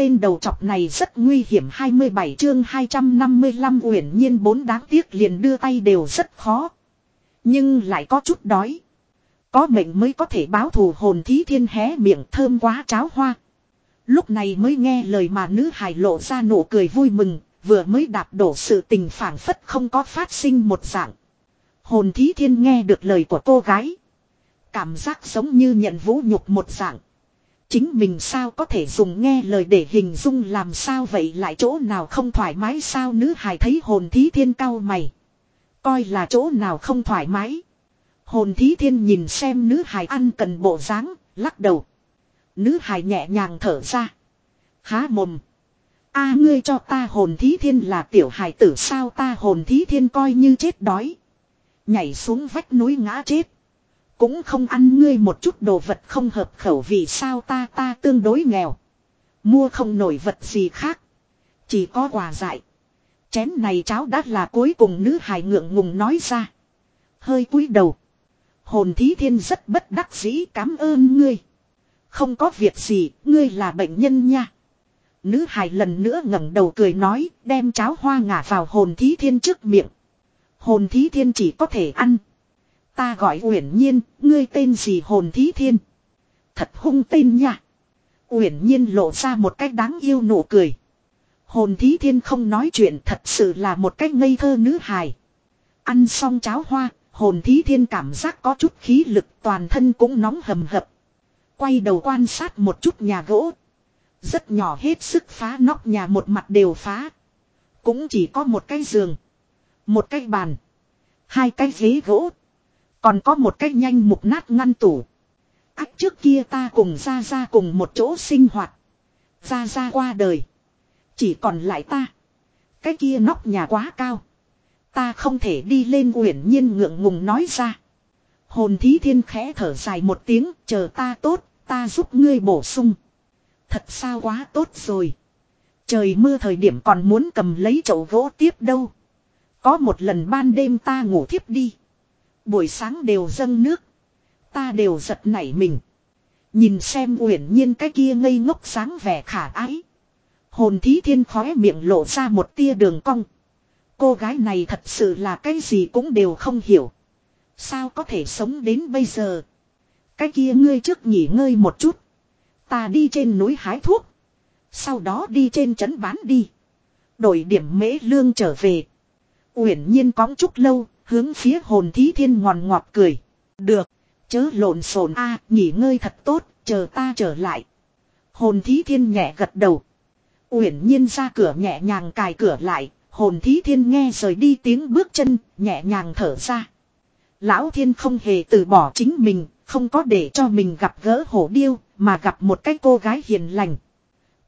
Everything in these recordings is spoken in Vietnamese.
tên đầu chọc này rất nguy hiểm 27 chương 255 uyển nhiên bốn đáng tiếc liền đưa tay đều rất khó. Nhưng lại có chút đói. Có mệnh mới có thể báo thù hồn thí thiên hé miệng thơm quá cháo hoa. Lúc này mới nghe lời mà nữ hài lộ ra nụ cười vui mừng, vừa mới đạp đổ sự tình phản phất không có phát sinh một dạng. Hồn thí thiên nghe được lời của cô gái. Cảm giác giống như nhận vũ nhục một dạng. Chính mình sao có thể dùng nghe lời để hình dung làm sao vậy lại chỗ nào không thoải mái sao nữ hài thấy hồn thí thiên cao mày. Coi là chỗ nào không thoải mái. Hồn thí thiên nhìn xem nữ hài ăn cần bộ dáng, lắc đầu. Nữ hài nhẹ nhàng thở ra. Há mồm. a ngươi cho ta hồn thí thiên là tiểu hài tử sao ta hồn thí thiên coi như chết đói. Nhảy xuống vách núi ngã chết. Cũng không ăn ngươi một chút đồ vật không hợp khẩu vì sao ta ta tương đối nghèo. Mua không nổi vật gì khác. Chỉ có quà dại. Chén này cháo đã là cuối cùng nữ hài ngượng ngùng nói ra. Hơi cúi đầu. Hồn thí thiên rất bất đắc dĩ cảm ơn ngươi. Không có việc gì, ngươi là bệnh nhân nha. Nữ hài lần nữa ngẩng đầu cười nói, đem cháo hoa ngả vào hồn thí thiên trước miệng. Hồn thí thiên chỉ có thể ăn. Ta gọi uyển nhiên, ngươi tên gì hồn thí thiên. Thật hung tên nha. Uyển nhiên lộ ra một cách đáng yêu nụ cười. Hồn thí thiên không nói chuyện thật sự là một cách ngây thơ nữ hài. Ăn xong cháo hoa, hồn thí thiên cảm giác có chút khí lực toàn thân cũng nóng hầm hập. Quay đầu quan sát một chút nhà gỗ. Rất nhỏ hết sức phá nóc nhà một mặt đều phá. Cũng chỉ có một cái giường. Một cái bàn. Hai cái ghế gỗ. Còn có một cái nhanh mục nát ngăn tủ. Ách trước kia ta cùng ra ra cùng một chỗ sinh hoạt. Ra ra qua đời. Chỉ còn lại ta. Cái kia nóc nhà quá cao. Ta không thể đi lên uyển nhiên ngượng ngùng nói ra. Hồn thí thiên khẽ thở dài một tiếng, chờ ta tốt, ta giúp ngươi bổ sung. Thật sao quá tốt rồi. Trời mưa thời điểm còn muốn cầm lấy chậu gỗ tiếp đâu. Có một lần ban đêm ta ngủ thiếp đi. Buổi sáng đều dâng nước. Ta đều giật nảy mình. Nhìn xem uyển nhiên cái kia ngây ngốc sáng vẻ khả ái. Hồn thí thiên khóe miệng lộ ra một tia đường cong. Cô gái này thật sự là cái gì cũng đều không hiểu. Sao có thể sống đến bây giờ? Cái kia ngươi trước nghỉ ngơi một chút. Ta đi trên núi hái thuốc. Sau đó đi trên trấn bán đi. Đổi điểm mễ lương trở về. Uyển nhiên cóng chút lâu, hướng phía hồn thí thiên ngòn ngọt cười. Được, chớ lộn xộn a, nghỉ ngơi thật tốt, chờ ta trở lại. Hồn thí thiên nhẹ gật đầu. Uyển nhiên ra cửa nhẹ nhàng cài cửa lại, hồn thí thiên nghe rời đi tiếng bước chân, nhẹ nhàng thở ra. Lão thiên không hề từ bỏ chính mình, không có để cho mình gặp gỡ hổ điêu, mà gặp một cái cô gái hiền lành.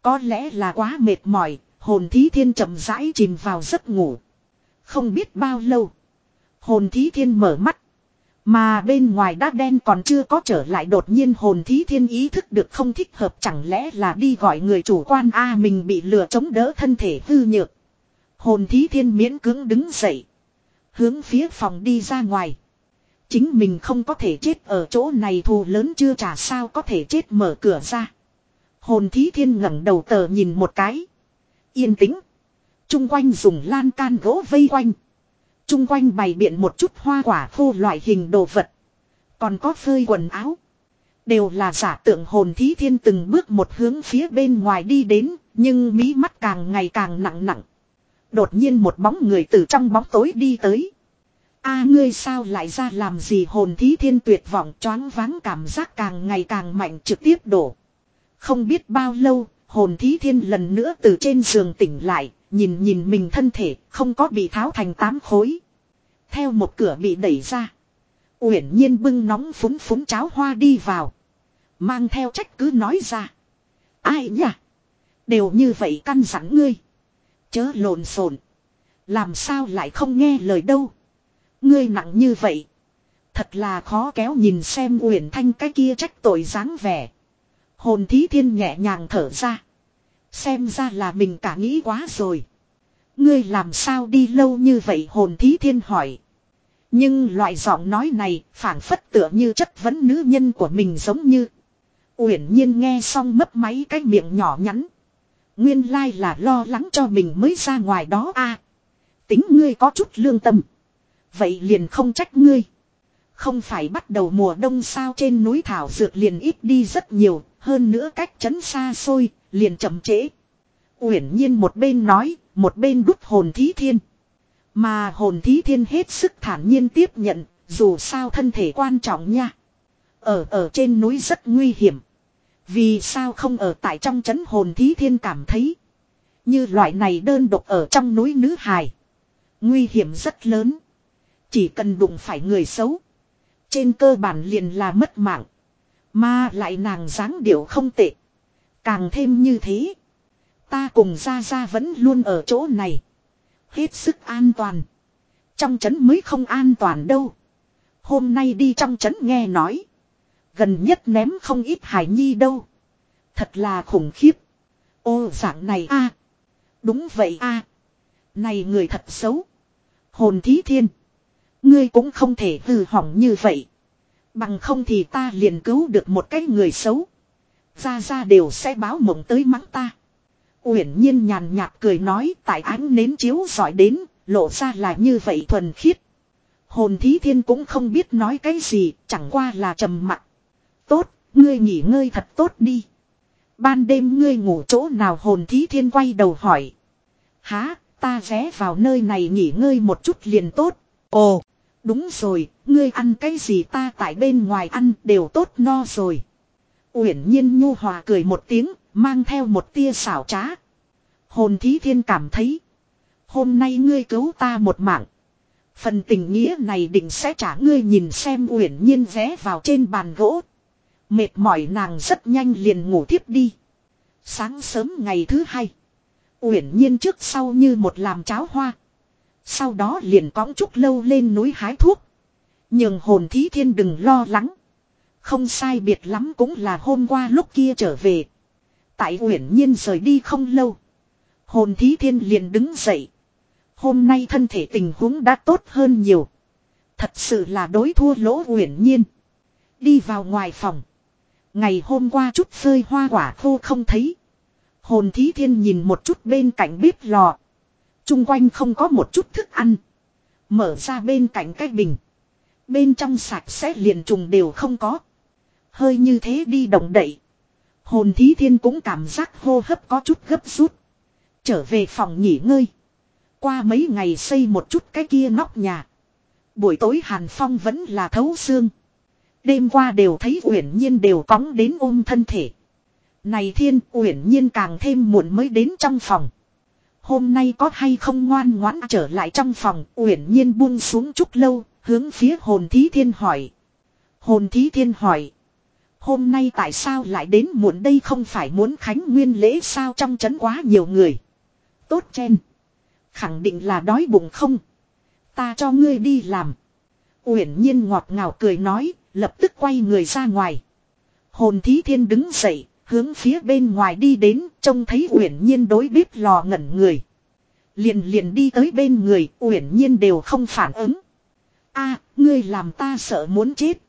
Có lẽ là quá mệt mỏi, hồn thí thiên chậm rãi chìm vào giấc ngủ. Không biết bao lâu. Hồn thí thiên mở mắt. Mà bên ngoài đá đen còn chưa có trở lại đột nhiên hồn thí thiên ý thức được không thích hợp chẳng lẽ là đi gọi người chủ quan a mình bị lừa chống đỡ thân thể hư nhược. Hồn thí thiên miễn cứng đứng dậy. Hướng phía phòng đi ra ngoài. Chính mình không có thể chết ở chỗ này thù lớn chưa trả sao có thể chết mở cửa ra. Hồn thí thiên ngẩng đầu tờ nhìn một cái. Yên tĩnh. Trung quanh dùng lan can gỗ vây quanh. Trung quanh bày biện một chút hoa quả khô loại hình đồ vật. Còn có phơi quần áo. Đều là giả tượng hồn thí thiên từng bước một hướng phía bên ngoài đi đến. Nhưng mí mắt càng ngày càng nặng nặng. Đột nhiên một bóng người từ trong bóng tối đi tới. a ngươi sao lại ra làm gì hồn thí thiên tuyệt vọng choáng váng cảm giác càng ngày càng mạnh trực tiếp đổ. Không biết bao lâu, hồn thí thiên lần nữa từ trên giường tỉnh lại, nhìn nhìn mình thân thể, không có bị tháo thành tám khối. Theo một cửa bị đẩy ra. Uyển nhiên bưng nóng phúng phúng cháo hoa đi vào. Mang theo trách cứ nói ra. Ai nhỉ? Đều như vậy căn dặn ngươi. Chớ lộn xộn. Làm sao lại không nghe lời đâu. Ngươi nặng như vậy. Thật là khó kéo nhìn xem Uyển Thanh cái kia trách tội dáng vẻ. Hồn thí thiên nhẹ nhàng thở ra. Xem ra là mình cả nghĩ quá rồi. Ngươi làm sao đi lâu như vậy hồn thí thiên hỏi. Nhưng loại giọng nói này phản phất tựa như chất vấn nữ nhân của mình giống như. Uyển nhiên nghe xong mấp máy cái miệng nhỏ nhắn. Nguyên lai là lo lắng cho mình mới ra ngoài đó a. tính ngươi có chút lương tâm. Vậy liền không trách ngươi. Không phải bắt đầu mùa đông sao trên núi thảo dược liền ít đi rất nhiều, hơn nữa cách chấn xa xôi, liền chậm trễ. Uyển nhiên một bên nói, một bên đút hồn thí thiên. Mà hồn thí thiên hết sức thản nhiên tiếp nhận, dù sao thân thể quan trọng nha. Ở ở trên núi rất nguy hiểm. Vì sao không ở tại trong chấn hồn thí thiên cảm thấy. Như loại này đơn độc ở trong núi nữ hài. Nguy hiểm rất lớn. Chỉ cần đụng phải người xấu. Trên cơ bản liền là mất mạng. Mà lại nàng dáng điệu không tệ. Càng thêm như thế. Ta cùng ra ra vẫn luôn ở chỗ này. Hết sức an toàn. Trong trấn mới không an toàn đâu. Hôm nay đi trong trấn nghe nói. Gần nhất ném không ít hải nhi đâu. Thật là khủng khiếp. Ô, dạng này a Đúng vậy a Này người thật xấu. Hồn thí thiên. Ngươi cũng không thể hư hỏng như vậy. Bằng không thì ta liền cứu được một cái người xấu. Ra ra đều sẽ báo mộng tới mắng ta. Uyển nhiên nhàn nhạt cười nói tại ánh nến chiếu giỏi đến, lộ ra là như vậy thuần khiết. Hồn thí thiên cũng không biết nói cái gì, chẳng qua là trầm mặc. Tốt, ngươi nghỉ ngơi thật tốt đi. Ban đêm ngươi ngủ chỗ nào hồn thí thiên quay đầu hỏi. Há, ta ghé vào nơi này nghỉ ngơi một chút liền tốt. Ồ, đúng rồi, ngươi ăn cái gì ta tại bên ngoài ăn đều tốt no rồi. Uyển nhiên nhu hòa cười một tiếng, mang theo một tia xảo trá. Hồn thí thiên cảm thấy. Hôm nay ngươi cứu ta một mạng. Phần tình nghĩa này định sẽ trả ngươi nhìn xem uyển nhiên vé vào trên bàn gỗ. Mệt mỏi nàng rất nhanh liền ngủ thiếp đi. Sáng sớm ngày thứ hai. Uyển nhiên trước sau như một làm cháo hoa. Sau đó liền cõng trúc lâu lên núi hái thuốc. Nhưng hồn thí thiên đừng lo lắng. Không sai biệt lắm cũng là hôm qua lúc kia trở về. Tại uyển nhiên rời đi không lâu. Hồn thí thiên liền đứng dậy. Hôm nay thân thể tình huống đã tốt hơn nhiều. Thật sự là đối thua lỗ uyển nhiên. Đi vào ngoài phòng. Ngày hôm qua chút phơi hoa quả khô không thấy. Hồn thí thiên nhìn một chút bên cạnh bếp lò. Trung quanh không có một chút thức ăn. Mở ra bên cạnh cái bình. Bên trong sạch sẽ liền trùng đều không có. Hơi như thế đi động đậy. Hồn thí thiên cũng cảm giác hô hấp có chút gấp rút. Trở về phòng nghỉ ngơi. Qua mấy ngày xây một chút cái kia nóc nhà. Buổi tối Hàn Phong vẫn là thấu xương. Đêm qua đều thấy Uyển Nhiên đều cóng đến ôm thân thể. Này thiên, Uyển Nhiên càng thêm muộn mới đến trong phòng. Hôm nay có hay không ngoan ngoãn trở lại trong phòng Uyển Nhiên buông xuống chút lâu, hướng phía hồn thí thiên hỏi. Hồn thí thiên hỏi. Hôm nay tại sao lại đến muộn đây không phải muốn khánh nguyên lễ sao trong chấn quá nhiều người. Tốt chen. Khẳng định là đói bụng không. Ta cho ngươi đi làm. Uyển nhiên ngọt ngào cười nói, lập tức quay người ra ngoài. Hồn thí thiên đứng dậy, hướng phía bên ngoài đi đến, trông thấy uyển nhiên đối bếp lò ngẩn người. Liền liền đi tới bên người, uyển nhiên đều không phản ứng. a ngươi làm ta sợ muốn chết.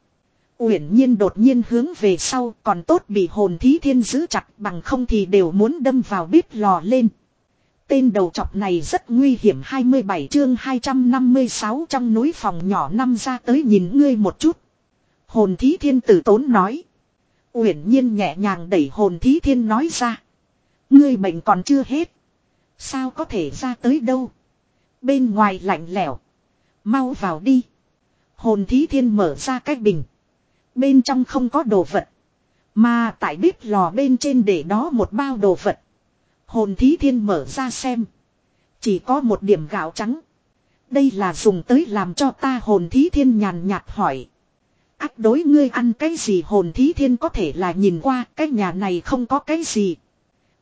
Uyển nhiên đột nhiên hướng về sau, còn tốt bị hồn thí thiên giữ chặt bằng không thì đều muốn đâm vào bếp lò lên. Tên đầu chọc này rất nguy hiểm 27 chương 256 trong núi phòng nhỏ năm ra tới nhìn ngươi một chút. Hồn thí thiên tử tốn nói. Uyển nhiên nhẹ nhàng đẩy hồn thí thiên nói ra. Ngươi bệnh còn chưa hết. Sao có thể ra tới đâu. Bên ngoài lạnh lẽo. Mau vào đi. Hồn thí thiên mở ra cái bình. Bên trong không có đồ vật. Mà tại bếp lò bên trên để đó một bao đồ vật. Hồn thí thiên mở ra xem. Chỉ có một điểm gạo trắng. Đây là dùng tới làm cho ta hồn thí thiên nhàn nhạt hỏi. Ác đối ngươi ăn cái gì hồn thí thiên có thể là nhìn qua cái nhà này không có cái gì.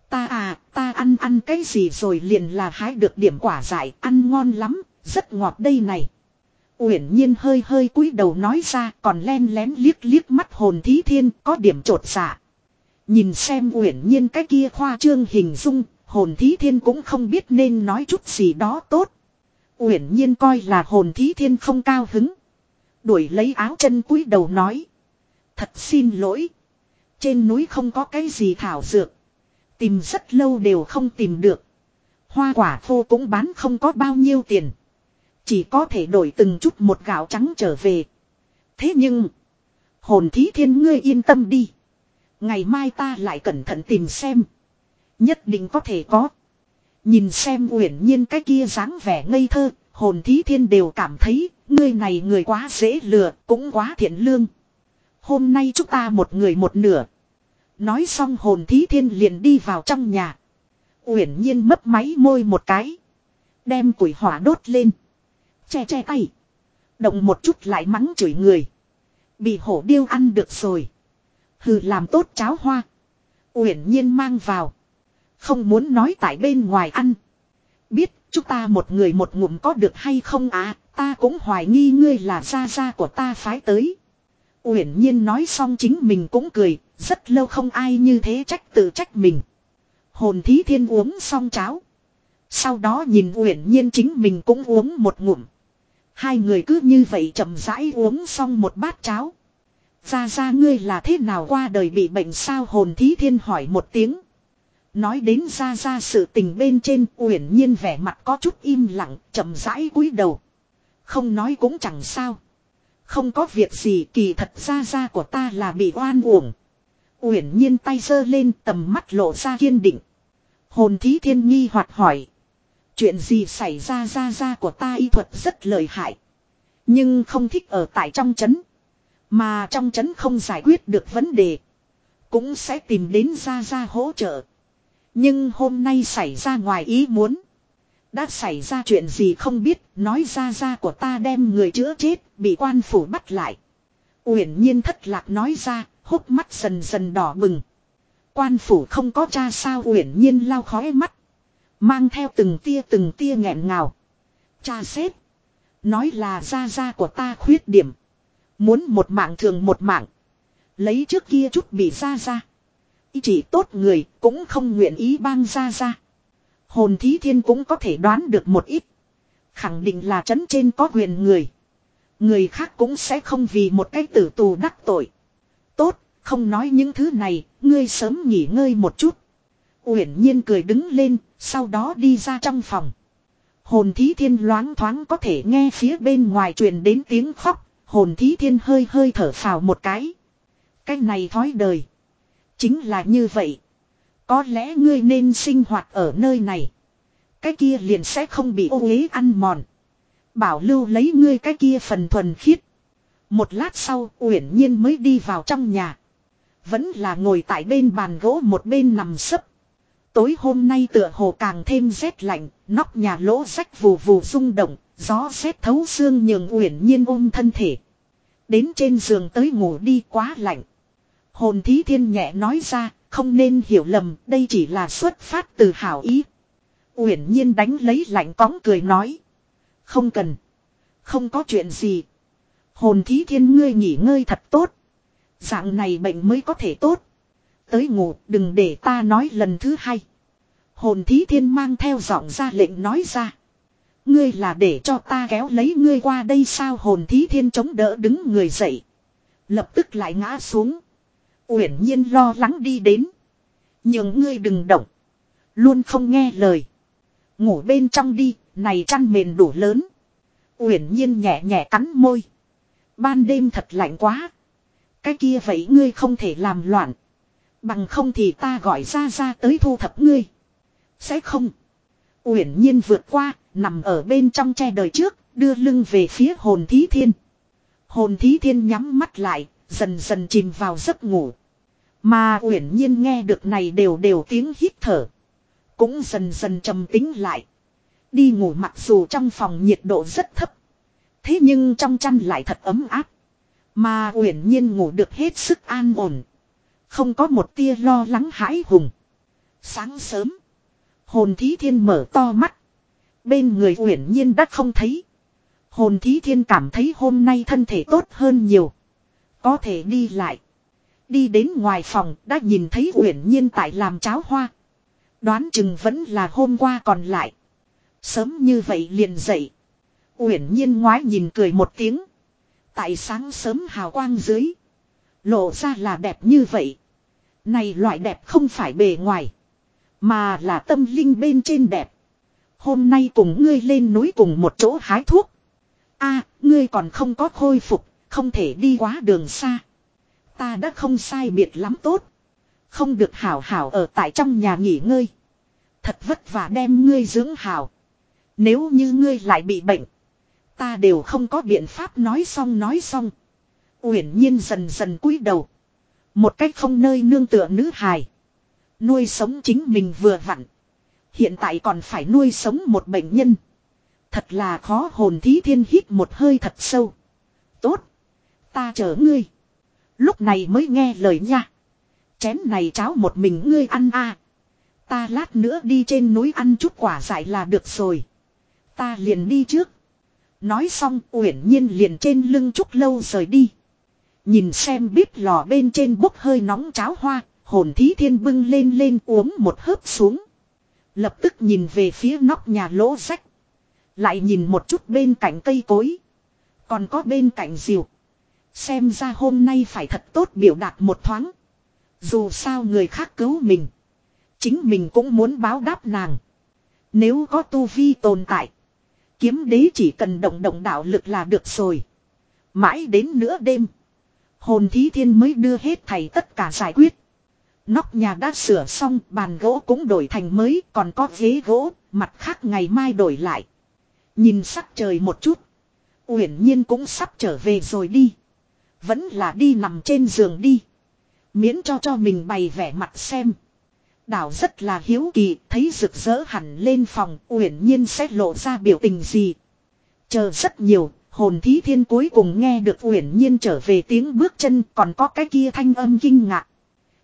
Ta à, ta ăn ăn cái gì rồi liền là hái được điểm quả dại, ăn ngon lắm, rất ngọt đây này. Uyển nhiên hơi hơi cúi đầu nói ra còn len lén liếc liếc mắt hồn thí thiên có điểm trột dạ. Nhìn xem uyển nhiên cái kia khoa trương hình dung, hồn thí thiên cũng không biết nên nói chút gì đó tốt. Uyển nhiên coi là hồn thí thiên không cao hứng. Đuổi lấy áo chân cúi đầu nói. Thật xin lỗi. Trên núi không có cái gì thảo dược. Tìm rất lâu đều không tìm được. Hoa quả khô cũng bán không có bao nhiêu tiền. Chỉ có thể đổi từng chút một gạo trắng trở về. Thế nhưng. Hồn thí thiên ngươi yên tâm đi. Ngày mai ta lại cẩn thận tìm xem. Nhất định có thể có. Nhìn xem uyển nhiên cái kia dáng vẻ ngây thơ. Hồn thí thiên đều cảm thấy. Ngươi này người quá dễ lừa. Cũng quá thiện lương. Hôm nay chúng ta một người một nửa. Nói xong hồn thí thiên liền đi vào trong nhà. Uyển nhiên mấp máy môi một cái. Đem củi hỏa đốt lên. Che che tay. Động một chút lại mắng chửi người. Bị hổ điêu ăn được rồi. Hừ, làm tốt cháo hoa. Uyển nhiên mang vào. Không muốn nói tại bên ngoài ăn. Biết, chúng ta một người một ngụm có được hay không à. Ta cũng hoài nghi ngươi là gia gia của ta phái tới. Uyển nhiên nói xong chính mình cũng cười. Rất lâu không ai như thế trách tự trách mình. Hồn thí thiên uống xong cháo. Sau đó nhìn uyển nhiên chính mình cũng uống một ngụm. Hai người cứ như vậy chậm rãi uống xong một bát cháo. Ra ra ngươi là thế nào qua đời bị bệnh sao hồn thí thiên hỏi một tiếng. Nói đến ra ra sự tình bên trên, uyển nhiên vẻ mặt có chút im lặng, chậm rãi cúi đầu. Không nói cũng chẳng sao. Không có việc gì, kỳ thật ra ra của ta là bị oan uổng. Uyển nhiên tay giơ lên, tầm mắt lộ ra kiên định. Hồn thí thiên nghi hoạt hỏi. Chuyện gì xảy ra ra ra của ta y thuật rất lợi hại. Nhưng không thích ở tại trong chấn Mà trong chấn không giải quyết được vấn đề. Cũng sẽ tìm đến ra ra hỗ trợ. Nhưng hôm nay xảy ra ngoài ý muốn. Đã xảy ra chuyện gì không biết, nói ra ra của ta đem người chữa chết, bị quan phủ bắt lại. Uyển nhiên thất lạc nói ra, hốc mắt dần dần đỏ bừng. Quan phủ không có cha sao uyển nhiên lau khói mắt. Mang theo từng tia từng tia nghẹn ngào. Cha xếp. Nói là ra ra của ta khuyết điểm. Muốn một mạng thường một mạng. Lấy trước kia chút bị ra ra. Ý chỉ tốt người cũng không nguyện ý bang ra ra. Hồn thí thiên cũng có thể đoán được một ít. Khẳng định là trấn trên có quyền người. Người khác cũng sẽ không vì một cái tử tù đắc tội. Tốt, không nói những thứ này, ngươi sớm nghỉ ngơi một chút. Uyển nhiên cười đứng lên, sau đó đi ra trong phòng. Hồn thí thiên loáng thoáng có thể nghe phía bên ngoài truyền đến tiếng khóc, hồn thí thiên hơi hơi thở phào một cái. Cái này thói đời. Chính là như vậy. Có lẽ ngươi nên sinh hoạt ở nơi này. Cái kia liền sẽ không bị ô uế ăn mòn. Bảo lưu lấy ngươi cái kia phần thuần khiết. Một lát sau uyển nhiên mới đi vào trong nhà. Vẫn là ngồi tại bên bàn gỗ một bên nằm sấp. Tối hôm nay tựa hồ càng thêm rét lạnh, nóc nhà lỗ rách vù vù rung động, gió rét thấu xương nhường uyển nhiên ôm thân thể. Đến trên giường tới ngủ đi quá lạnh. Hồn thí thiên nhẹ nói ra, không nên hiểu lầm, đây chỉ là xuất phát từ hảo ý. Uyển nhiên đánh lấy lạnh cóng cười nói. Không cần. Không có chuyện gì. Hồn thí thiên ngươi nghỉ ngơi thật tốt. Dạng này bệnh mới có thể tốt. Tới ngủ đừng để ta nói lần thứ hai. Hồn thí thiên mang theo giọng ra lệnh nói ra. Ngươi là để cho ta kéo lấy ngươi qua đây sao hồn thí thiên chống đỡ đứng người dậy. Lập tức lại ngã xuống. Uyển nhiên lo lắng đi đến. Nhưng ngươi đừng động. Luôn không nghe lời. Ngủ bên trong đi, này chăn mền đủ lớn. Uyển nhiên nhẹ nhẹ cắn môi. Ban đêm thật lạnh quá. Cái kia vậy ngươi không thể làm loạn. Bằng không thì ta gọi ra ra tới thu thập ngươi. Sẽ không. Uyển nhiên vượt qua, nằm ở bên trong che đời trước, đưa lưng về phía hồn thí thiên. Hồn thí thiên nhắm mắt lại, dần dần chìm vào giấc ngủ. Mà uyển nhiên nghe được này đều đều tiếng hít thở. Cũng dần dần trầm tính lại. Đi ngủ mặc dù trong phòng nhiệt độ rất thấp. Thế nhưng trong chăn lại thật ấm áp. Mà uyển nhiên ngủ được hết sức an ổn. Không có một tia lo lắng hãi hùng. Sáng sớm. Hồn thí thiên mở to mắt. Bên người uyển nhiên đã không thấy. Hồn thí thiên cảm thấy hôm nay thân thể tốt hơn nhiều. Có thể đi lại. Đi đến ngoài phòng đã nhìn thấy uyển nhiên tại làm cháo hoa. Đoán chừng vẫn là hôm qua còn lại. Sớm như vậy liền dậy. Uyển nhiên ngoái nhìn cười một tiếng. Tại sáng sớm hào quang dưới. Lộ ra là đẹp như vậy. Này loại đẹp không phải bề ngoài. Mà là tâm linh bên trên đẹp. Hôm nay cùng ngươi lên núi cùng một chỗ hái thuốc. a ngươi còn không có khôi phục, không thể đi quá đường xa. Ta đã không sai biệt lắm tốt. Không được hảo hảo ở tại trong nhà nghỉ ngơi. Thật vất vả đem ngươi dưỡng hảo. Nếu như ngươi lại bị bệnh. Ta đều không có biện pháp nói xong nói xong. Uyển nhiên dần dần cúi đầu. Một cách không nơi nương tựa nữ hài. Nuôi sống chính mình vừa vặn. Hiện tại còn phải nuôi sống một bệnh nhân. Thật là khó hồn thí thiên hít một hơi thật sâu. Tốt. Ta chở ngươi. Lúc này mới nghe lời nha. Chén này cháo một mình ngươi ăn a. Ta lát nữa đi trên núi ăn chút quả dại là được rồi. Ta liền đi trước. Nói xong, uyển nhiên liền trên lưng chút lâu rời đi. Nhìn xem bếp lò bên trên bốc hơi nóng cháo hoa, hồn thí thiên bưng lên lên uống một hớp xuống. Lập tức nhìn về phía nóc nhà lỗ rách. Lại nhìn một chút bên cạnh cây cối. Còn có bên cạnh diều. Xem ra hôm nay phải thật tốt biểu đạt một thoáng. Dù sao người khác cứu mình. Chính mình cũng muốn báo đáp nàng. Nếu có tu vi tồn tại. Kiếm đế chỉ cần động động đạo lực là được rồi. Mãi đến nửa đêm. Hồn thí thiên mới đưa hết thầy tất cả giải quyết. Nóc nhà đã sửa xong, bàn gỗ cũng đổi thành mới, còn có ghế gỗ, mặt khác ngày mai đổi lại. Nhìn sắc trời một chút. Uyển nhiên cũng sắp trở về rồi đi. Vẫn là đi nằm trên giường đi. Miễn cho cho mình bày vẻ mặt xem. Đảo rất là hiếu kỳ, thấy rực rỡ hẳn lên phòng, uyển nhiên sẽ lộ ra biểu tình gì. Chờ rất nhiều, hồn thí thiên cuối cùng nghe được uyển nhiên trở về tiếng bước chân, còn có cái kia thanh âm kinh ngạc.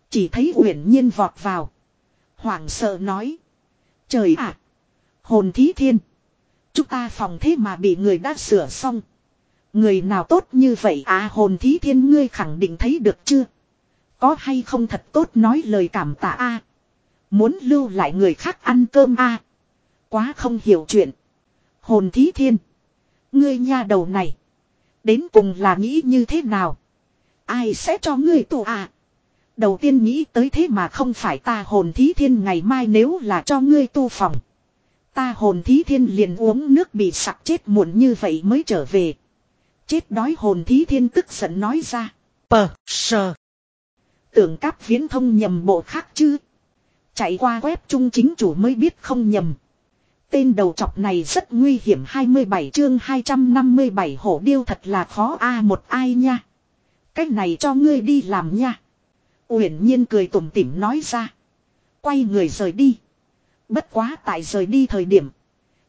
Chỉ thấy uyển nhiên vọt vào. Hoảng sợ nói. Trời ạ! hồn thí thiên! Chúng ta phòng thế mà bị người đã sửa xong. Người nào tốt như vậy à hồn thí thiên ngươi khẳng định thấy được chưa? Có hay không thật tốt nói lời cảm tạ a Muốn lưu lại người khác ăn cơm a Quá không hiểu chuyện. Hồn thí thiên. Ngươi nha đầu này. Đến cùng là nghĩ như thế nào? Ai sẽ cho ngươi tù à? Đầu tiên nghĩ tới thế mà không phải ta hồn thí thiên ngày mai nếu là cho ngươi tu phòng. Ta hồn thí thiên liền uống nước bị sặc chết muộn như vậy mới trở về. Chết đói hồn thí thiên tức giận nói ra. Pờ, sờ. Tưởng cáp viễn thông nhầm bộ khác chứ. Chạy qua web trung chính chủ mới biết không nhầm. Tên đầu chọc này rất nguy hiểm 27 chương 257 hổ điêu thật là khó a một ai nha. Cách này cho ngươi đi làm nha. Uyển nhiên cười tủm tỉm nói ra. Quay người rời đi. Bất quá tại rời đi thời điểm.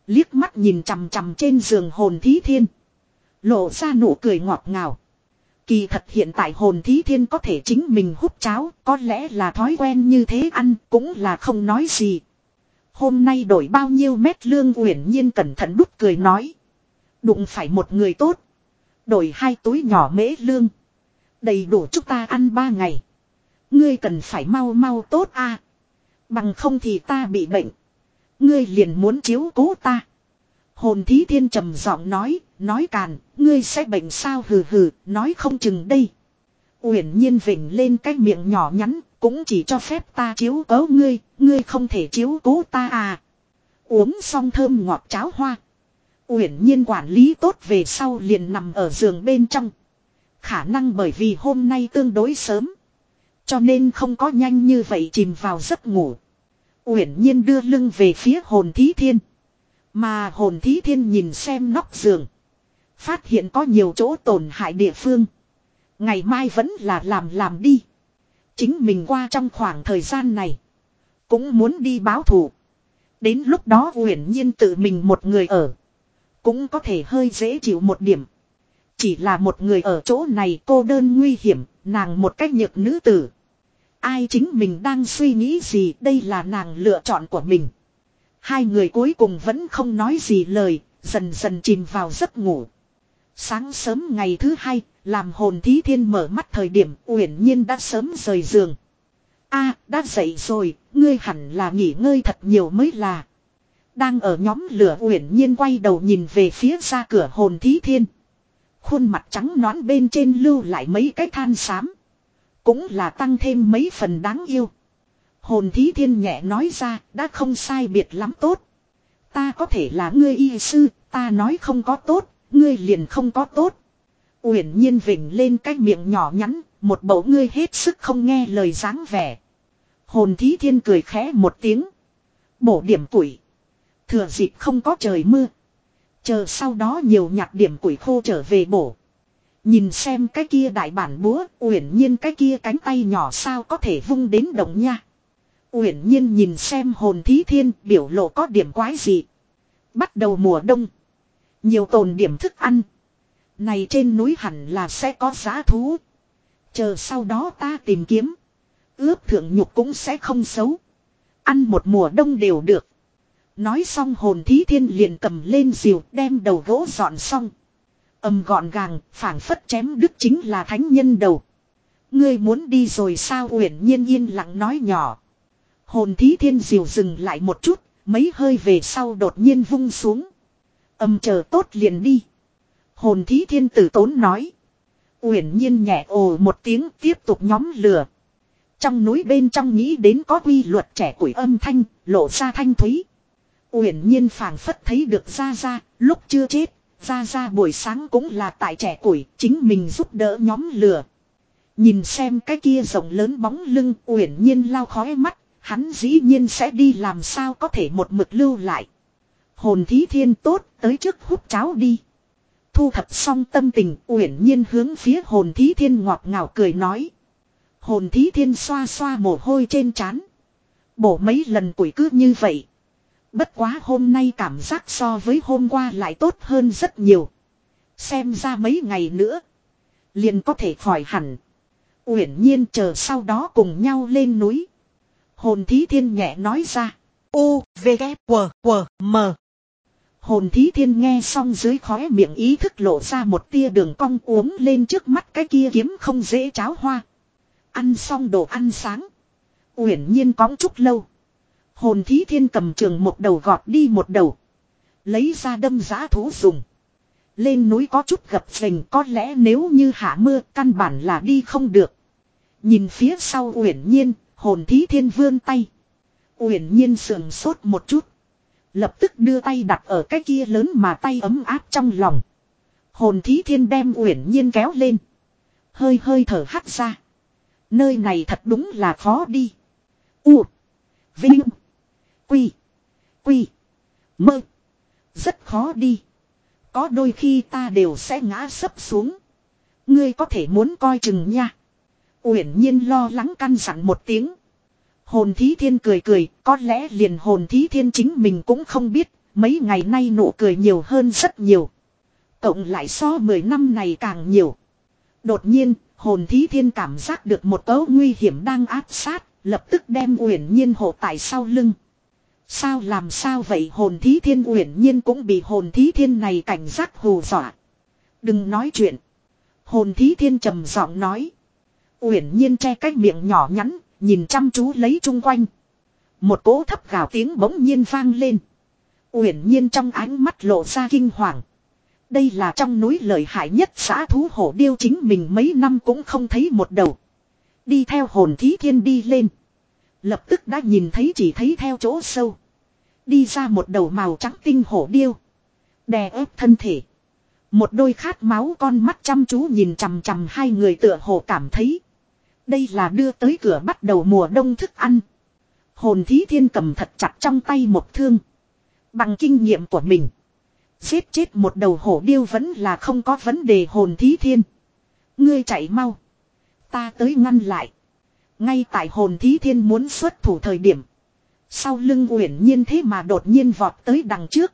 Liếc mắt nhìn chằm chằm trên giường hồn thí thiên. Lộ ra nụ cười ngọt ngào. Kỳ thật hiện tại hồn thí thiên có thể chính mình hút cháo, có lẽ là thói quen như thế ăn, cũng là không nói gì. Hôm nay đổi bao nhiêu mét lương uyển nhiên cẩn thận đút cười nói. Đụng phải một người tốt. Đổi hai túi nhỏ mễ lương. Đầy đủ chúng ta ăn ba ngày. Ngươi cần phải mau mau tốt a Bằng không thì ta bị bệnh. Ngươi liền muốn chiếu cố ta. Hồn thí thiên trầm giọng nói, nói càn, ngươi sẽ bệnh sao hừ hừ, nói không chừng đây. Uyển nhiên vỉnh lên cái miệng nhỏ nhắn, cũng chỉ cho phép ta chiếu cố ngươi, ngươi không thể chiếu cố ta à. Uống xong thơm ngọt cháo hoa. Uyển nhiên quản lý tốt về sau liền nằm ở giường bên trong. Khả năng bởi vì hôm nay tương đối sớm. Cho nên không có nhanh như vậy chìm vào giấc ngủ. Uyển nhiên đưa lưng về phía hồn thí thiên. Mà hồn thí thiên nhìn xem nóc giường. Phát hiện có nhiều chỗ tổn hại địa phương. Ngày mai vẫn là làm làm đi. Chính mình qua trong khoảng thời gian này. Cũng muốn đi báo thù. Đến lúc đó uyển nhiên tự mình một người ở. Cũng có thể hơi dễ chịu một điểm. Chỉ là một người ở chỗ này cô đơn nguy hiểm, nàng một cách nhược nữ tử. Ai chính mình đang suy nghĩ gì đây là nàng lựa chọn của mình. Hai người cuối cùng vẫn không nói gì lời, dần dần chìm vào giấc ngủ. Sáng sớm ngày thứ hai, làm hồn thí thiên mở mắt thời điểm uyển nhiên đã sớm rời giường. a đã dậy rồi, ngươi hẳn là nghỉ ngơi thật nhiều mới là. Đang ở nhóm lửa uyển nhiên quay đầu nhìn về phía ra cửa hồn thí thiên. Khuôn mặt trắng nõn bên trên lưu lại mấy cái than xám. Cũng là tăng thêm mấy phần đáng yêu. Hồn thí thiên nhẹ nói ra, đã không sai biệt lắm tốt. Ta có thể là ngươi y sư, ta nói không có tốt, ngươi liền không có tốt. Uyển nhiên vỉnh lên cái miệng nhỏ nhắn, một bầu ngươi hết sức không nghe lời dáng vẻ. Hồn thí thiên cười khẽ một tiếng. Bổ điểm tuổi. Thừa dịp không có trời mưa. Chờ sau đó nhiều nhặt điểm củi khô trở về bổ. Nhìn xem cái kia đại bản búa, uyển nhiên cái kia cánh tay nhỏ sao có thể vung đến động nha. Uyển nhiên nhìn xem hồn thí thiên biểu lộ có điểm quái gì. Bắt đầu mùa đông. Nhiều tồn điểm thức ăn. Này trên núi hẳn là sẽ có giá thú. Chờ sau đó ta tìm kiếm. Ướp thượng nhục cũng sẽ không xấu. Ăn một mùa đông đều được. Nói xong hồn thí thiên liền cầm lên diều đem đầu gỗ dọn xong. Âm gọn gàng, phảng phất chém đức chính là thánh nhân đầu. Ngươi muốn đi rồi sao uyển nhiên yên lặng nói nhỏ. Hồn thí thiên diều dừng lại một chút, mấy hơi về sau đột nhiên vung xuống. Âm chờ tốt liền đi. Hồn thí thiên tử tốn nói. Uyển nhiên nhẹ ồ một tiếng tiếp tục nhóm lửa. Trong núi bên trong nghĩ đến có quy luật trẻ củi âm thanh, lộ ra thanh thúy. Uyển nhiên phảng phất thấy được ra ra, lúc chưa chết, ra ra buổi sáng cũng là tại trẻ củi, chính mình giúp đỡ nhóm lửa. Nhìn xem cái kia rộng lớn bóng lưng, Uyển nhiên lao khói mắt, hắn dĩ nhiên sẽ đi làm sao có thể một mực lưu lại. Hồn thí thiên tốt, tới trước hút cháo đi. Thu thập xong tâm tình, Uyển nhiên hướng phía hồn thí thiên ngọt ngào cười nói. Hồn thí thiên xoa xoa mồ hôi trên trán. Bổ mấy lần củi cứ như vậy. Bất quá hôm nay cảm giác so với hôm qua lại tốt hơn rất nhiều. Xem ra mấy ngày nữa. Liền có thể khỏi hẳn. Uyển nhiên chờ sau đó cùng nhau lên núi. Hồn thí thiên nhẹ nói ra. U, V, g W, W, M. Hồn thí thiên nghe xong dưới khóe miệng ý thức lộ ra một tia đường cong uống lên trước mắt cái kia kiếm không dễ cháo hoa. Ăn xong đồ ăn sáng. Uyển nhiên cóng chút lâu. Hồn thí thiên cầm trường một đầu gọt đi một đầu. Lấy ra đâm giá thú dùng. Lên núi có chút gập phình có lẽ nếu như hạ mưa căn bản là đi không được. Nhìn phía sau uyển nhiên, hồn thí thiên vươn tay. Uyển nhiên sườn sốt một chút. Lập tức đưa tay đặt ở cái kia lớn mà tay ấm áp trong lòng. Hồn thí thiên đem uyển nhiên kéo lên. Hơi hơi thở hắt ra. Nơi này thật đúng là khó đi. U. Vinh. Quy. Quy. Mơ. Rất khó đi. Có đôi khi ta đều sẽ ngã sấp xuống. Ngươi có thể muốn coi chừng nha. Uyển nhiên lo lắng căn dặn một tiếng. Hồn thí thiên cười cười, có lẽ liền hồn thí thiên chính mình cũng không biết, mấy ngày nay nụ cười nhiều hơn rất nhiều. Cộng lại so 10 năm này càng nhiều. Đột nhiên, hồn thí thiên cảm giác được một cấu nguy hiểm đang áp sát, lập tức đem uyển nhiên hộ tại sau lưng. Sao làm sao vậy hồn thí thiên uyển nhiên cũng bị hồn thí thiên này cảnh giác hù dọa. Đừng nói chuyện. Hồn thí thiên trầm giọng nói. Uyển nhiên che cái miệng nhỏ nhắn, nhìn chăm chú lấy chung quanh. Một cỗ thấp gào tiếng bỗng nhiên vang lên. Uyển nhiên trong ánh mắt lộ ra kinh hoàng. Đây là trong núi lợi hại nhất xã thú hổ điêu chính mình mấy năm cũng không thấy một đầu. Đi theo hồn thí thiên đi lên. Lập tức đã nhìn thấy chỉ thấy theo chỗ sâu. Đi ra một đầu màu trắng tinh hổ điêu. Đè ép thân thể. Một đôi khát máu con mắt chăm chú nhìn chằm chằm hai người tựa hồ cảm thấy. Đây là đưa tới cửa bắt đầu mùa đông thức ăn. Hồn thí thiên cầm thật chặt trong tay một thương. Bằng kinh nghiệm của mình. Giết chết một đầu hổ điêu vẫn là không có vấn đề hồn thí thiên. Ngươi chạy mau. Ta tới ngăn lại. Ngay tại hồn thí thiên muốn xuất thủ thời điểm. Sau lưng uyển nhiên thế mà đột nhiên vọt tới đằng trước.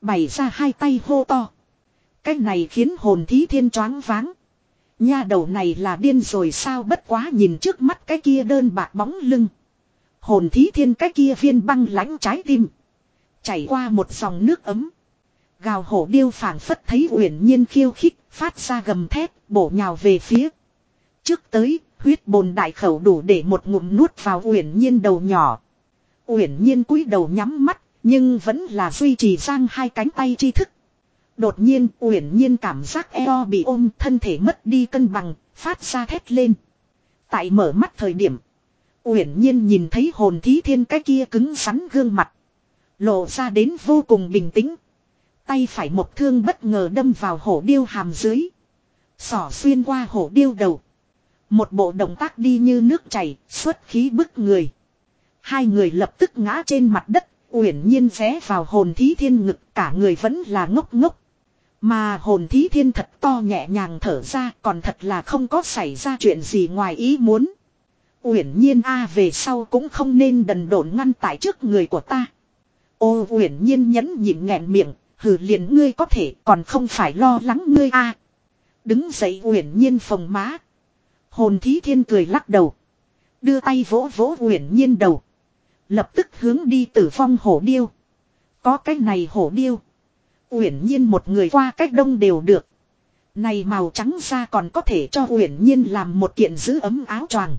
Bày ra hai tay hô to. Cái này khiến hồn thí thiên choáng váng. Nha đầu này là điên rồi sao bất quá nhìn trước mắt cái kia đơn bạc bóng lưng. Hồn thí thiên cái kia viên băng lãnh trái tim. Chảy qua một dòng nước ấm. Gào hổ điêu phảng phất thấy uyển nhiên khiêu khích, phát ra gầm thét, bổ nhào về phía. Trước tới, huyết bồn đại khẩu đủ để một ngụm nuốt vào uyển nhiên đầu nhỏ. Uyển nhiên cúi đầu nhắm mắt, nhưng vẫn là duy trì sang hai cánh tay tri thức. Đột nhiên uyển nhiên cảm giác eo bị ôm thân thể mất đi cân bằng, phát ra thét lên. Tại mở mắt thời điểm, Uyển nhiên nhìn thấy hồn thí thiên cái kia cứng rắn gương mặt. Lộ ra đến vô cùng bình tĩnh. Tay phải một thương bất ngờ đâm vào hổ điêu hàm dưới. Sỏ xuyên qua hổ điêu đầu. Một bộ động tác đi như nước chảy, xuất khí bức người. Hai người lập tức ngã trên mặt đất, uyển nhiên vé vào hồn thí thiên ngực cả người vẫn là ngốc ngốc. Mà hồn thí thiên thật to nhẹ nhàng thở ra còn thật là không có xảy ra chuyện gì ngoài ý muốn. Uyển nhiên a về sau cũng không nên đần độn ngăn tại trước người của ta. Ô uyển nhiên nhẫn nhịn nghẹn miệng, hừ liền ngươi có thể còn không phải lo lắng ngươi a. Đứng dậy uyển nhiên phồng má. Hồn thí thiên cười lắc đầu. Đưa tay vỗ vỗ uyển nhiên đầu. Lập tức hướng đi tử vong hổ điêu. Có cái này hổ điêu. Uyển nhiên một người qua cách đông đều được. Này màu trắng ra còn có thể cho Uyển Nhiên làm một kiện giữ ấm áo choàng.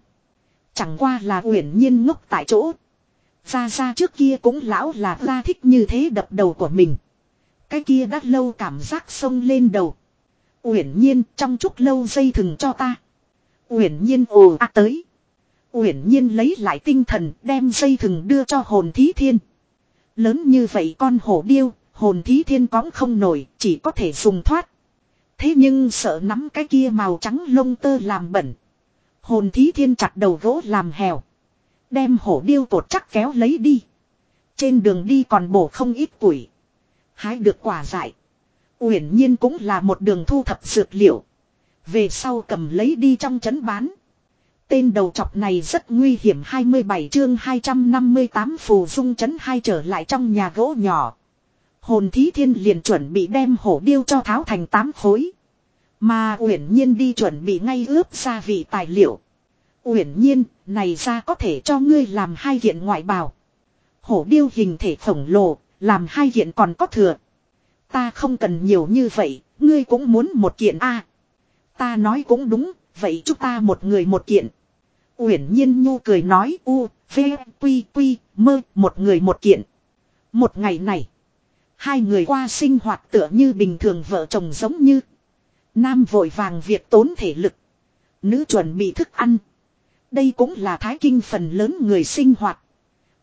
Chẳng qua là Uyển Nhiên ngốc tại chỗ. Ra ra trước kia cũng lão là ra thích như thế đập đầu của mình. Cái kia đã lâu cảm giác sông lên đầu. Uyển Nhiên trong chút lâu dây thừng cho ta. Uyển Nhiên ồ a tới. Uyển Nhiên lấy lại tinh thần đem dây thừng đưa cho hồn thí thiên. Lớn như vậy con hổ điêu, hồn thí thiên cõng không nổi, chỉ có thể dùng thoát. Thế nhưng sợ nắm cái kia màu trắng lông tơ làm bẩn. Hồn thí thiên chặt đầu gỗ làm hèo. Đem hổ điêu cột chắc kéo lấy đi. Trên đường đi còn bổ không ít củi. Hái được quả dại. Uyển nhiên cũng là một đường thu thập dược liệu. Về sau cầm lấy đi trong trấn bán. Tên đầu chọc này rất nguy hiểm 27 chương 258 phù dung chấn hai trở lại trong nhà gỗ nhỏ. Hồn thí thiên liền chuẩn bị đem hổ điêu cho tháo thành tám khối. Mà uyển nhiên đi chuẩn bị ngay ướp gia vị tài liệu. Uyển nhiên, này ra có thể cho ngươi làm hai kiện ngoại bào. Hổ điêu hình thể khổng lồ, làm hai kiện còn có thừa. Ta không cần nhiều như vậy, ngươi cũng muốn một kiện a. ta nói cũng đúng, vậy chúng ta một người một kiện. Uyển nhiên nhu cười nói u, v, quy quy, mơ, một người một kiện. Một ngày này, hai người qua sinh hoạt tựa như bình thường vợ chồng giống như. Nam vội vàng việc tốn thể lực. Nữ chuẩn bị thức ăn. Đây cũng là thái kinh phần lớn người sinh hoạt.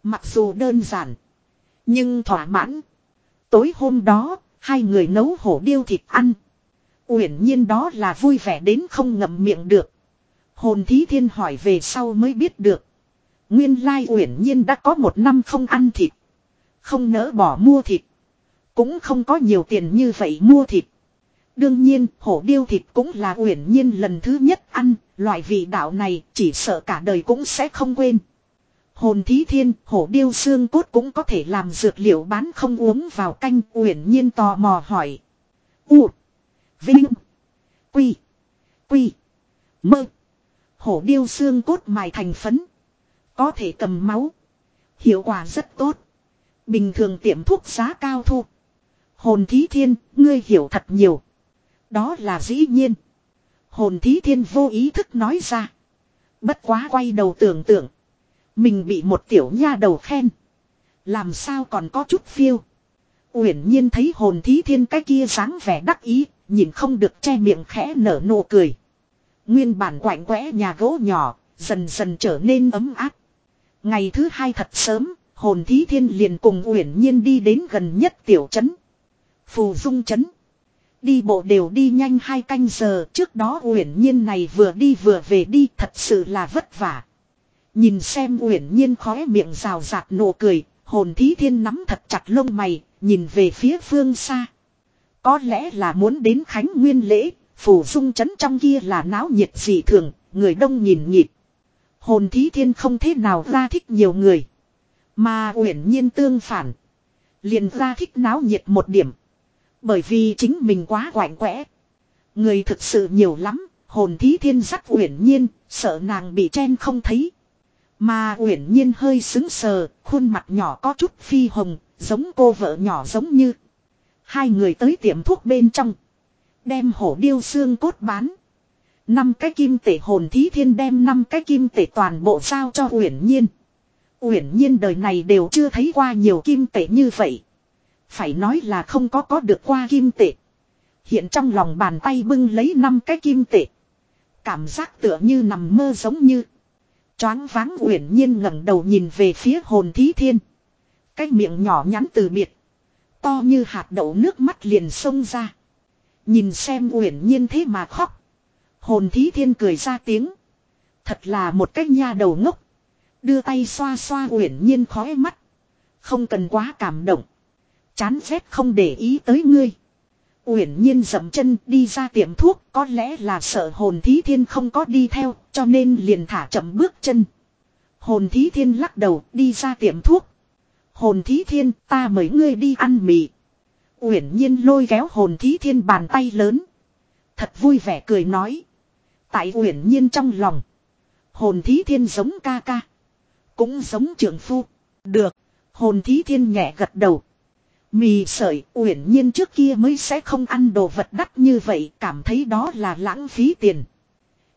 Mặc dù đơn giản. Nhưng thỏa mãn. Tối hôm đó, hai người nấu hổ điêu thịt ăn. Uyển nhiên đó là vui vẻ đến không ngậm miệng được. Hồn thí thiên hỏi về sau mới biết được. Nguyên lai uyển nhiên đã có một năm không ăn thịt. Không nỡ bỏ mua thịt. Cũng không có nhiều tiền như vậy mua thịt. Đương nhiên, hổ điêu thịt cũng là uyển nhiên lần thứ nhất ăn, loại vị đạo này chỉ sợ cả đời cũng sẽ không quên. Hồn thí thiên, hổ điêu xương cốt cũng có thể làm dược liệu bán không uống vào canh, uyển nhiên tò mò hỏi. U. Vinh. Quy. Quy. Mơ. Hổ điêu xương cốt mài thành phấn. Có thể cầm máu. Hiệu quả rất tốt. Bình thường tiệm thuốc giá cao thu. Hồn thí thiên, ngươi hiểu thật nhiều. Đó là dĩ nhiên. Hồn thí thiên vô ý thức nói ra. Bất quá quay đầu tưởng tượng. Mình bị một tiểu nha đầu khen. Làm sao còn có chút phiêu. Uyển nhiên thấy hồn thí thiên cái kia dáng vẻ đắc ý. Nhìn không được che miệng khẽ nở nụ cười. Nguyên bản quạnh quẽ nhà gỗ nhỏ. Dần dần trở nên ấm áp. Ngày thứ hai thật sớm. Hồn thí thiên liền cùng Uyển nhiên đi đến gần nhất tiểu trấn. Phù dung Chấn Đi bộ đều đi nhanh hai canh giờ trước đó uyển nhiên này vừa đi vừa về đi thật sự là vất vả. Nhìn xem uyển nhiên khóe miệng rào rạt nụ cười, hồn thí thiên nắm thật chặt lông mày, nhìn về phía phương xa. Có lẽ là muốn đến Khánh Nguyên lễ, phủ dung chấn trong kia là náo nhiệt dị thường, người đông nhìn nhịp. Hồn thí thiên không thế nào ra thích nhiều người. Mà uyển nhiên tương phản. Liền ra thích náo nhiệt một điểm. Bởi vì chính mình quá quạnh quẽ. Người thực sự nhiều lắm, hồn thí thiên sắc uyển nhiên, sợ nàng bị chen không thấy. Mà uyển nhiên hơi xứng sờ, khuôn mặt nhỏ có chút phi hồng, giống cô vợ nhỏ giống như. Hai người tới tiệm thuốc bên trong. Đem hổ điêu xương cốt bán. Năm cái kim tể hồn thí thiên đem năm cái kim tể toàn bộ giao cho uyển nhiên. Uyển nhiên đời này đều chưa thấy qua nhiều kim tể như vậy. Phải nói là không có có được qua kim tệ. Hiện trong lòng bàn tay bưng lấy năm cái kim tệ. Cảm giác tựa như nằm mơ giống như. Choáng váng uyển nhiên ngẩng đầu nhìn về phía hồn thí thiên. Cái miệng nhỏ nhắn từ biệt. To như hạt đậu nước mắt liền xông ra. Nhìn xem uyển nhiên thế mà khóc. Hồn thí thiên cười ra tiếng. Thật là một cái nha đầu ngốc. Đưa tay xoa xoa uyển nhiên khói mắt. Không cần quá cảm động. Chán rét không để ý tới ngươi. Uyển nhiên dậm chân đi ra tiệm thuốc, có lẽ là sợ hồn thí thiên không có đi theo, cho nên liền thả chậm bước chân. Hồn thí thiên lắc đầu, đi ra tiệm thuốc. Hồn thí thiên, ta mời ngươi đi ăn mì. Uyển nhiên lôi kéo hồn thí thiên bàn tay lớn. Thật vui vẻ cười nói. Tại uyển nhiên trong lòng. Hồn thí thiên giống ca ca. Cũng giống trưởng phu. Được. Hồn thí thiên nhẹ gật đầu. Mì sợi uyển nhiên trước kia mới sẽ không ăn đồ vật đắt như vậy, cảm thấy đó là lãng phí tiền.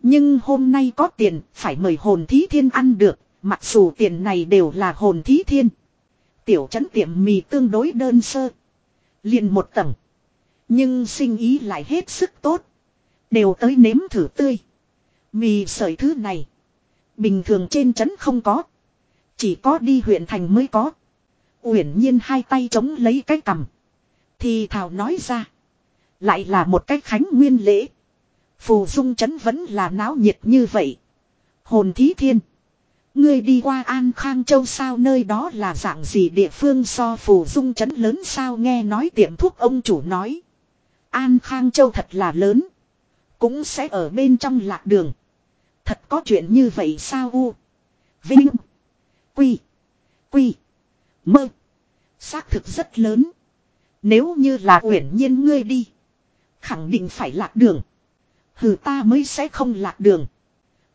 Nhưng hôm nay có tiền, phải mời hồn thí thiên ăn được. Mặc dù tiền này đều là hồn thí thiên. Tiểu trấn tiệm mì tương đối đơn sơ. liền một tầng. Nhưng sinh ý lại hết sức tốt. Đều tới nếm thử tươi. Mì sợi thứ này. Bình thường trên trấn không có. Chỉ có đi huyện thành mới có. Uyển nhiên hai tay chống lấy cái cầm. Thì thảo nói ra. Lại là một cái khánh nguyên lễ. Phù dung trấn vẫn là náo nhiệt như vậy. Hồn thí thiên. Ngươi đi qua An Khang Châu sao nơi đó là dạng gì địa phương so phù dung trấn lớn sao nghe nói tiệm thuốc ông chủ nói. An Khang Châu thật là lớn. Cũng sẽ ở bên trong lạc đường. Thật có chuyện như vậy sao u. Vinh. Quy. Quy. Mơ. Xác thực rất lớn. Nếu như là uyển nhiên ngươi đi. Khẳng định phải lạc đường. Hừ, ta mới sẽ không lạc đường.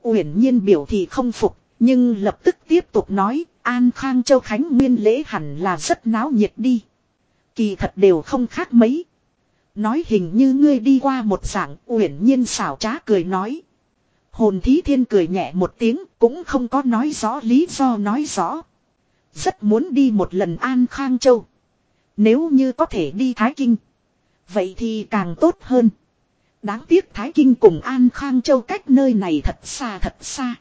Uyển nhiên biểu thị không phục. Nhưng lập tức tiếp tục nói. An Khang Châu Khánh Nguyên lễ hẳn là rất náo nhiệt đi. Kỳ thật đều không khác mấy. Nói hình như ngươi đi qua một dạng, uyển nhiên xảo trá cười nói. Hồn thí thiên cười nhẹ một tiếng, cũng không có nói rõ lý do nói rõ. Rất muốn đi một lần An Khang Châu. Nếu như có thể đi Thái Kinh. Vậy thì càng tốt hơn. Đáng tiếc Thái Kinh cùng An Khang Châu cách nơi này thật xa thật xa.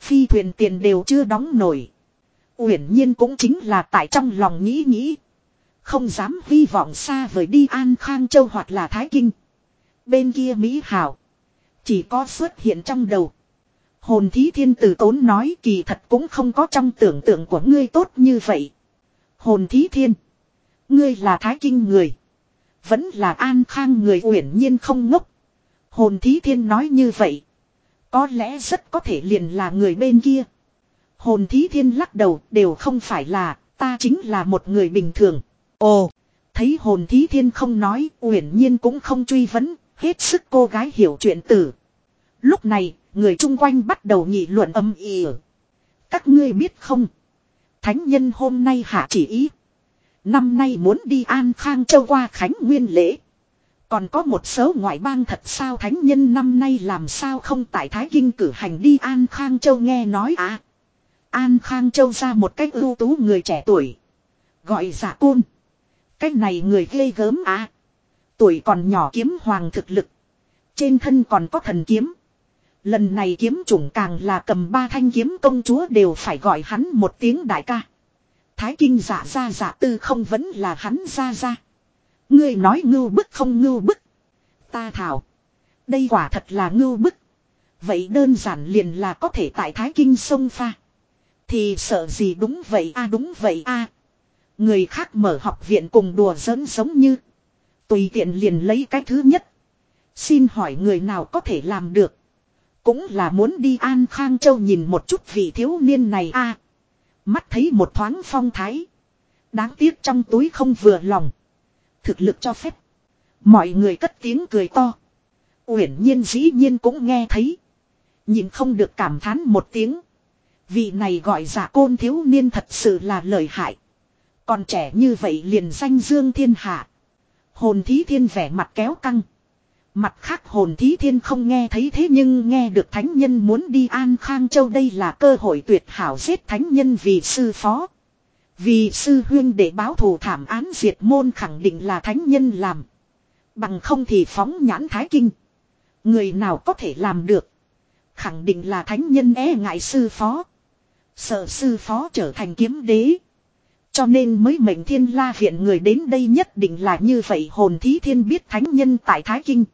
Phi thuyền tiền đều chưa đóng nổi. Uyển nhiên cũng chính là tại trong lòng nghĩ nghĩ. Không dám hy vọng xa vời đi An Khang Châu hoặc là Thái Kinh. Bên kia Mỹ Hảo. Chỉ có xuất hiện trong đầu. Hồn thí thiên tử tốn nói kỳ thật cũng không có trong tưởng tượng của ngươi tốt như vậy. Hồn thí thiên. Ngươi là thái kinh người. Vẫn là an khang người uyển nhiên không ngốc. Hồn thí thiên nói như vậy. Có lẽ rất có thể liền là người bên kia. Hồn thí thiên lắc đầu đều không phải là ta chính là một người bình thường. Ồ, thấy hồn thí thiên không nói, uyển nhiên cũng không truy vấn, hết sức cô gái hiểu chuyện tử. Lúc này, người chung quanh bắt đầu nghị luận âm ỉ. Các ngươi biết không? Thánh nhân hôm nay hạ chỉ ý. Năm nay muốn đi An Khang Châu qua Khánh Nguyên lễ. Còn có một số ngoại bang thật sao thánh nhân năm nay làm sao không tại Thái Kinh cử hành đi An Khang Châu nghe nói à. An Khang Châu ra một cách ưu tú người trẻ tuổi. Gọi giả côn. Cách này người ghê gớm à. Tuổi còn nhỏ kiếm hoàng thực lực. Trên thân còn có thần kiếm. Lần này kiếm chủng càng là cầm ba thanh kiếm công chúa đều phải gọi hắn một tiếng đại ca. Thái kinh giả ra giả tư không vẫn là hắn ra ra. Ngươi nói ngưu bức không ngưu bức. Ta thảo. Đây quả thật là ngưu bức. Vậy đơn giản liền là có thể tại Thái Kinh sông pha. Thì sợ gì đúng vậy a, đúng vậy a Người khác mở học viện cùng đùa giỡn giống như. Tùy tiện liền lấy cái thứ nhất. Xin hỏi người nào có thể làm được. Cũng là muốn đi An Khang Châu nhìn một chút vị thiếu niên này a Mắt thấy một thoáng phong thái. Đáng tiếc trong túi không vừa lòng. Thực lực cho phép. Mọi người cất tiếng cười to. Uyển nhiên dĩ nhiên cũng nghe thấy. Nhìn không được cảm thán một tiếng. Vị này gọi giả côn thiếu niên thật sự là lợi hại. Còn trẻ như vậy liền danh dương thiên hạ. Hồn thí thiên vẻ mặt kéo căng. Mặt khác hồn thí thiên không nghe thấy thế nhưng nghe được thánh nhân muốn đi An Khang Châu đây là cơ hội tuyệt hảo giết thánh nhân vì sư phó. Vì sư huyên để báo thù thảm án diệt môn khẳng định là thánh nhân làm. Bằng không thì phóng nhãn thái kinh. Người nào có thể làm được. Khẳng định là thánh nhân e ngại sư phó. Sợ sư phó trở thành kiếm đế. Cho nên mới mệnh thiên la viện người đến đây nhất định là như vậy hồn thí thiên biết thánh nhân tại Thái Kinh.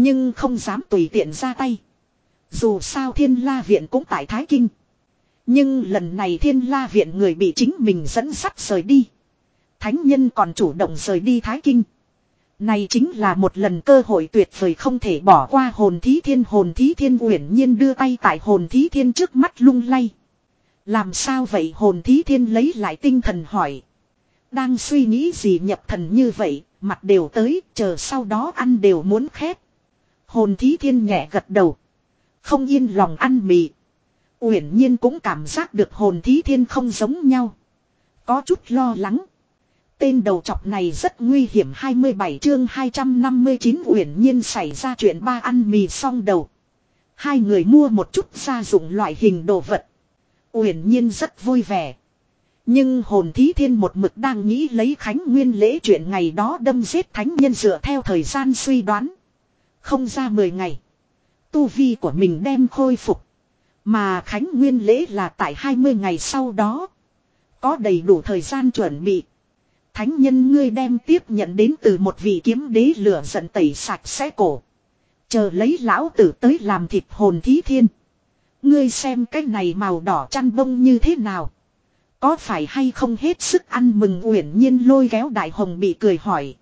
Nhưng không dám tùy tiện ra tay. Dù sao thiên la viện cũng tại Thái Kinh. Nhưng lần này thiên la viện người bị chính mình dẫn sắt rời đi. Thánh nhân còn chủ động rời đi Thái Kinh. Này chính là một lần cơ hội tuyệt vời không thể bỏ qua hồn thí thiên hồn thí thiên uyển nhiên đưa tay tại hồn thí thiên trước mắt lung lay. Làm sao vậy hồn thí thiên lấy lại tinh thần hỏi. Đang suy nghĩ gì nhập thần như vậy, mặt đều tới, chờ sau đó ăn đều muốn khét. Hồn thí thiên nhẹ gật đầu. Không yên lòng ăn mì. Uyển nhiên cũng cảm giác được hồn thí thiên không giống nhau. Có chút lo lắng. Tên đầu chọc này rất nguy hiểm 27 chương 259 uyển nhiên xảy ra chuyện ba ăn mì xong đầu. Hai người mua một chút gia dụng loại hình đồ vật. Uyển nhiên rất vui vẻ. Nhưng hồn thí thiên một mực đang nghĩ lấy khánh nguyên lễ chuyện ngày đó đâm giết thánh nhân dựa theo thời gian suy đoán. Không ra 10 ngày. Tu vi của mình đem khôi phục. Mà khánh nguyên lễ là tại 20 ngày sau đó. Có đầy đủ thời gian chuẩn bị. Thánh nhân ngươi đem tiếp nhận đến từ một vị kiếm đế lửa giận tẩy sạch sẽ cổ. Chờ lấy lão tử tới làm thịt hồn thí thiên. Ngươi xem cái này màu đỏ chăn bông như thế nào. Có phải hay không hết sức ăn mừng uyển nhiên lôi kéo đại hồng bị cười hỏi.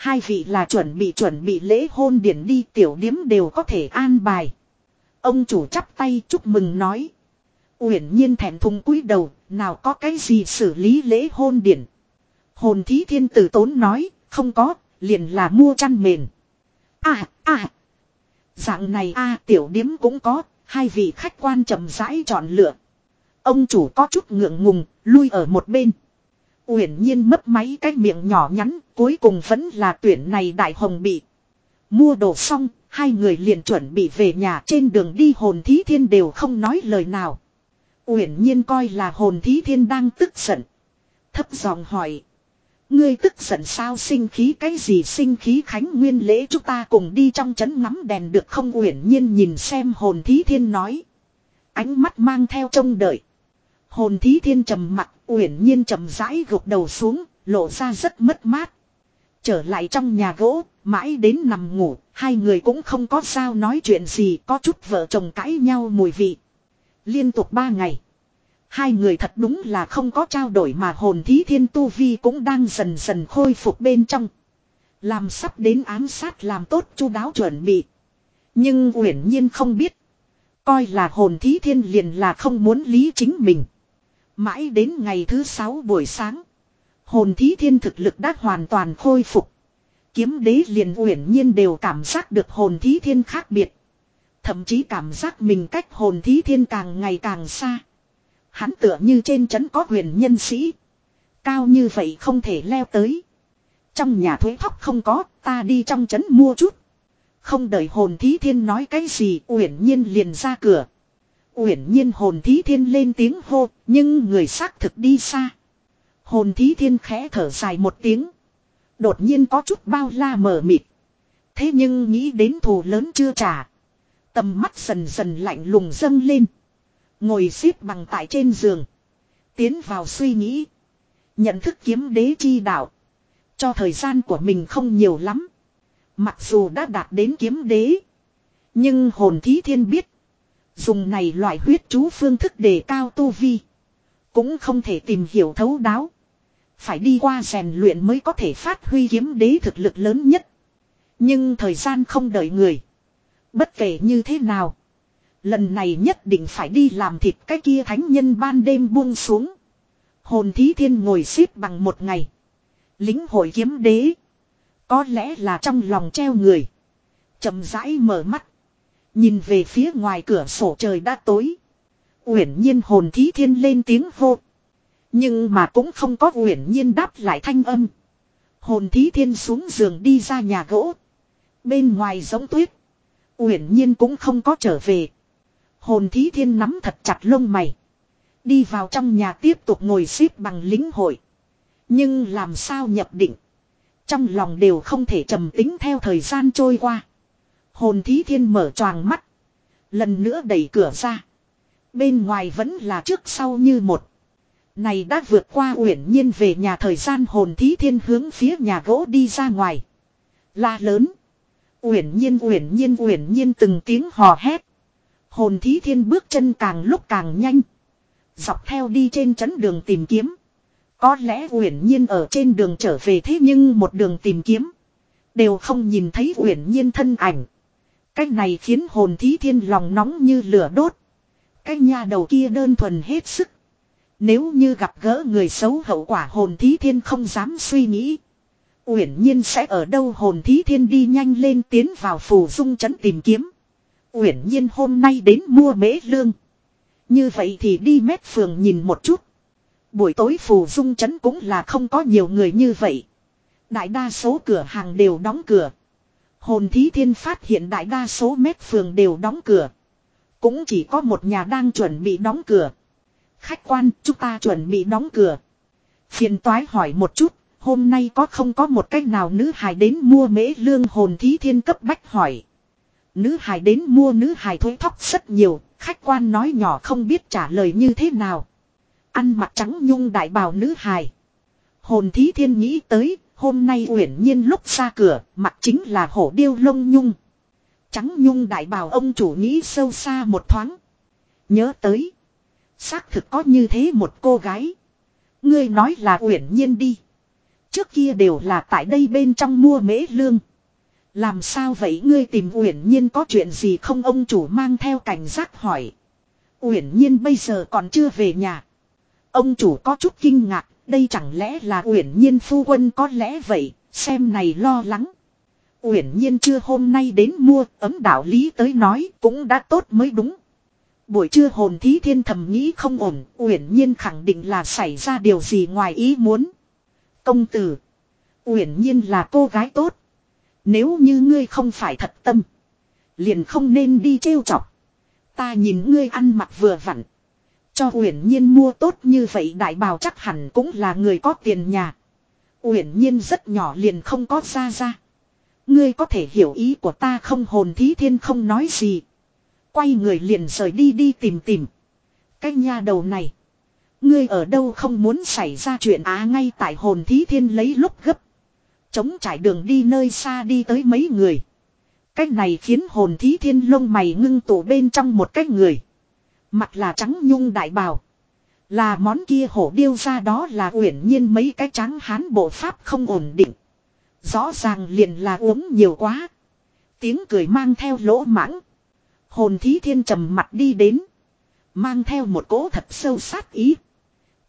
Hai vị là chuẩn bị chuẩn bị lễ hôn điển đi tiểu điếm đều có thể an bài. Ông chủ chắp tay chúc mừng nói. Uyển nhiên thẹn thùng cúi đầu, nào có cái gì xử lý lễ hôn điển. Hồn thí thiên tử tốn nói, không có, liền là mua chăn mền. À, à. Dạng này a tiểu điếm cũng có, hai vị khách quan chậm rãi chọn lựa. Ông chủ có chút ngượng ngùng, lui ở một bên. Uyển nhiên mất máy cái miệng nhỏ nhắn, cuối cùng vẫn là tuyển này đại hồng bị. Mua đồ xong, hai người liền chuẩn bị về nhà trên đường đi hồn thí thiên đều không nói lời nào. Uyển nhiên coi là hồn thí thiên đang tức giận. Thấp giọng hỏi. Ngươi tức giận sao sinh khí cái gì sinh khí khánh nguyên lễ chúng ta cùng đi trong trấn ngắm đèn được không uyển nhiên nhìn xem hồn thí thiên nói. Ánh mắt mang theo trông đợi. Hồn thí thiên trầm mặt uyển nhiên trầm rãi gục đầu xuống, lộ ra rất mất mát. Trở lại trong nhà gỗ, mãi đến nằm ngủ, hai người cũng không có sao nói chuyện gì, có chút vợ chồng cãi nhau mùi vị. Liên tục ba ngày. Hai người thật đúng là không có trao đổi mà hồn thí thiên tu vi cũng đang dần dần khôi phục bên trong. Làm sắp đến ám sát làm tốt chu đáo chuẩn bị. Nhưng uyển nhiên không biết. Coi là hồn thí thiên liền là không muốn lý chính mình. Mãi đến ngày thứ sáu buổi sáng. Hồn thí thiên thực lực đã hoàn toàn khôi phục. Kiếm đế liền uyển nhiên đều cảm giác được hồn thí thiên khác biệt. Thậm chí cảm giác mình cách hồn thí thiên càng ngày càng xa. Hắn tựa như trên trấn có huyền nhân sĩ. Cao như vậy không thể leo tới. Trong nhà thuế thóc không có, ta đi trong trấn mua chút. Không đợi hồn thí thiên nói cái gì, uyển nhiên liền ra cửa. Uyển nhiên hồn thí thiên lên tiếng hô, nhưng người xác thực đi xa. Hồn thí thiên khẽ thở dài một tiếng. Đột nhiên có chút bao la mờ mịt. Thế nhưng nghĩ đến thù lớn chưa trả. Tầm mắt dần dần lạnh lùng dâng lên. Ngồi xếp bằng tại trên giường. Tiến vào suy nghĩ. Nhận thức kiếm đế chi đạo. Cho thời gian của mình không nhiều lắm. Mặc dù đã đạt đến kiếm đế. Nhưng hồn thí thiên biết. Dùng này loại huyết chú phương thức đề cao tu vi. Cũng không thể tìm hiểu thấu đáo. Phải đi qua rèn luyện mới có thể phát huy kiếm đế thực lực lớn nhất. Nhưng thời gian không đợi người. Bất kể như thế nào. Lần này nhất định phải đi làm thịt cái kia thánh nhân ban đêm buông xuống. Hồn thí thiên ngồi xếp bằng một ngày. Lính hội kiếm đế. Có lẽ là trong lòng treo người. chậm rãi mở mắt. Nhìn về phía ngoài cửa sổ trời đã tối. Uyển nhiên hồn thí thiên lên tiếng hô. Nhưng mà cũng không có uyển nhiên đáp lại thanh âm. Hồn thí thiên xuống giường đi ra nhà gỗ. Bên ngoài giống tuyết. Uyển nhiên cũng không có trở về. Hồn thí thiên nắm thật chặt lông mày. Đi vào trong nhà tiếp tục ngồi xếp bằng lính hội. Nhưng làm sao nhập định. Trong lòng đều không thể trầm tính theo thời gian trôi qua. Hồn thí thiên mở choàng mắt. Lần nữa đẩy cửa ra. Bên ngoài vẫn là trước sau như một. Này đã vượt qua uyển nhiên về nhà thời gian hồn thí thiên hướng phía nhà gỗ đi ra ngoài. La lớn. Uyển nhiên uyển nhiên uyển nhiên từng tiếng hò hét. Hồn thí thiên bước chân càng lúc càng nhanh. Dọc theo đi trên chấn đường tìm kiếm. Có lẽ uyển nhiên ở trên đường trở về thế nhưng một đường tìm kiếm. Đều không nhìn thấy uyển nhiên thân ảnh. Cái này khiến hồn thí thiên lòng nóng như lửa đốt. Cái nhà đầu kia đơn thuần hết sức. Nếu như gặp gỡ người xấu hậu quả hồn thí thiên không dám suy nghĩ. Uyển nhiên sẽ ở đâu hồn thí thiên đi nhanh lên tiến vào phù dung trấn tìm kiếm. Uyển nhiên hôm nay đến mua mễ lương. Như vậy thì đi mét phường nhìn một chút. Buổi tối phù dung trấn cũng là không có nhiều người như vậy. Đại đa số cửa hàng đều đóng cửa. Hồn thí thiên phát hiện đại đa số mét phường đều đóng cửa. Cũng chỉ có một nhà đang chuẩn bị đóng cửa. Khách quan, chúng ta chuẩn bị đóng cửa. Phiền toái hỏi một chút, hôm nay có không có một cách nào nữ hài đến mua mễ lương hồn thí thiên cấp bách hỏi. Nữ hài đến mua nữ hài thối thóc rất nhiều, khách quan nói nhỏ không biết trả lời như thế nào. Ăn mặc trắng nhung đại bào nữ hài. Hồn thí thiên nghĩ tới, hôm nay uyển nhiên lúc ra cửa, mặt chính là hổ điêu lông nhung. Trắng nhung đại bào ông chủ nghĩ sâu xa một thoáng. Nhớ tới. Xác thực có như thế một cô gái. Ngươi nói là uyển nhiên đi. Trước kia đều là tại đây bên trong mua mễ lương. Làm sao vậy ngươi tìm uyển nhiên có chuyện gì không ông chủ mang theo cảnh giác hỏi. Uyển nhiên bây giờ còn chưa về nhà. Ông chủ có chút kinh ngạc, đây chẳng lẽ là uyển nhiên phu quân có lẽ vậy, xem này lo lắng. Uyển nhiên chưa hôm nay đến mua, ấm đạo lý tới nói cũng đã tốt mới đúng. Buổi trưa hồn thí thiên thầm nghĩ không ổn, uyển nhiên khẳng định là xảy ra điều gì ngoài ý muốn. Công tử, uyển nhiên là cô gái tốt. Nếu như ngươi không phải thật tâm, liền không nên đi trêu chọc. Ta nhìn ngươi ăn mặc vừa vặn. Cho Uyển Nhiên mua tốt như vậy đại bào chắc hẳn cũng là người có tiền nhà. Uyển Nhiên rất nhỏ liền không có ra ra. Ngươi có thể hiểu ý của ta không hồn thí thiên không nói gì. Quay người liền rời đi đi tìm tìm. Cái nha đầu này. Ngươi ở đâu không muốn xảy ra chuyện á ngay tại hồn thí thiên lấy lúc gấp. Chống trải đường đi nơi xa đi tới mấy người. cách này khiến hồn thí thiên lông mày ngưng tụ bên trong một cái người. Mặt là trắng nhung đại bào. Là món kia hổ điêu ra đó là uyển nhiên mấy cái trắng hán bộ pháp không ổn định. Rõ ràng liền là uống nhiều quá. Tiếng cười mang theo lỗ mãng. Hồn thí thiên trầm mặt đi đến. Mang theo một cỗ thật sâu sát ý.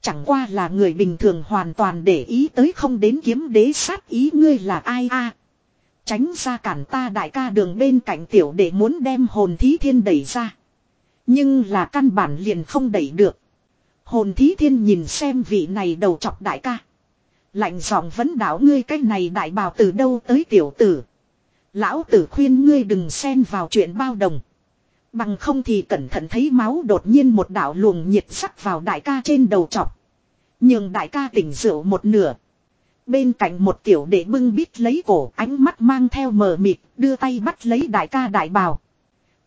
Chẳng qua là người bình thường hoàn toàn để ý tới không đến kiếm đế sát ý ngươi là ai a Tránh ra cản ta đại ca đường bên cạnh tiểu để muốn đem hồn thí thiên đẩy ra. Nhưng là căn bản liền không đẩy được. Hồn thí thiên nhìn xem vị này đầu chọc đại ca. Lạnh giọng vấn đảo ngươi cái này đại bào từ đâu tới tiểu tử. Lão tử khuyên ngươi đừng xen vào chuyện bao đồng. Bằng không thì cẩn thận thấy máu đột nhiên một đạo luồng nhiệt sắc vào đại ca trên đầu chọc. Nhưng đại ca tỉnh rượu một nửa. Bên cạnh một tiểu đệ bưng bít lấy cổ, ánh mắt mang theo mờ mịt, đưa tay bắt lấy đại ca đại bào.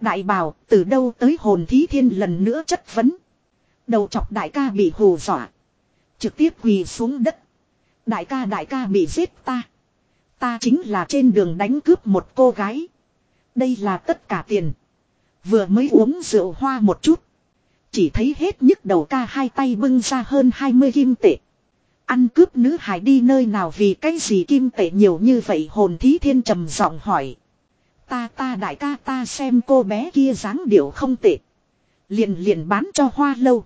Đại bảo từ đâu tới hồn thí thiên lần nữa chất vấn. Đầu chọc đại ca bị hù dọa. Trực tiếp quỳ xuống đất. Đại ca đại ca bị giết ta. Ta chính là trên đường đánh cướp một cô gái. Đây là tất cả tiền. Vừa mới uống rượu hoa một chút. Chỉ thấy hết nhức đầu ca hai tay bưng ra hơn 20 kim tệ. Ăn cướp nữ hải đi nơi nào vì cái gì kim tệ nhiều như vậy hồn thí thiên trầm giọng hỏi. Ta ta đại ca ta xem cô bé kia dáng điệu không tệ. Liền liền bán cho hoa lâu.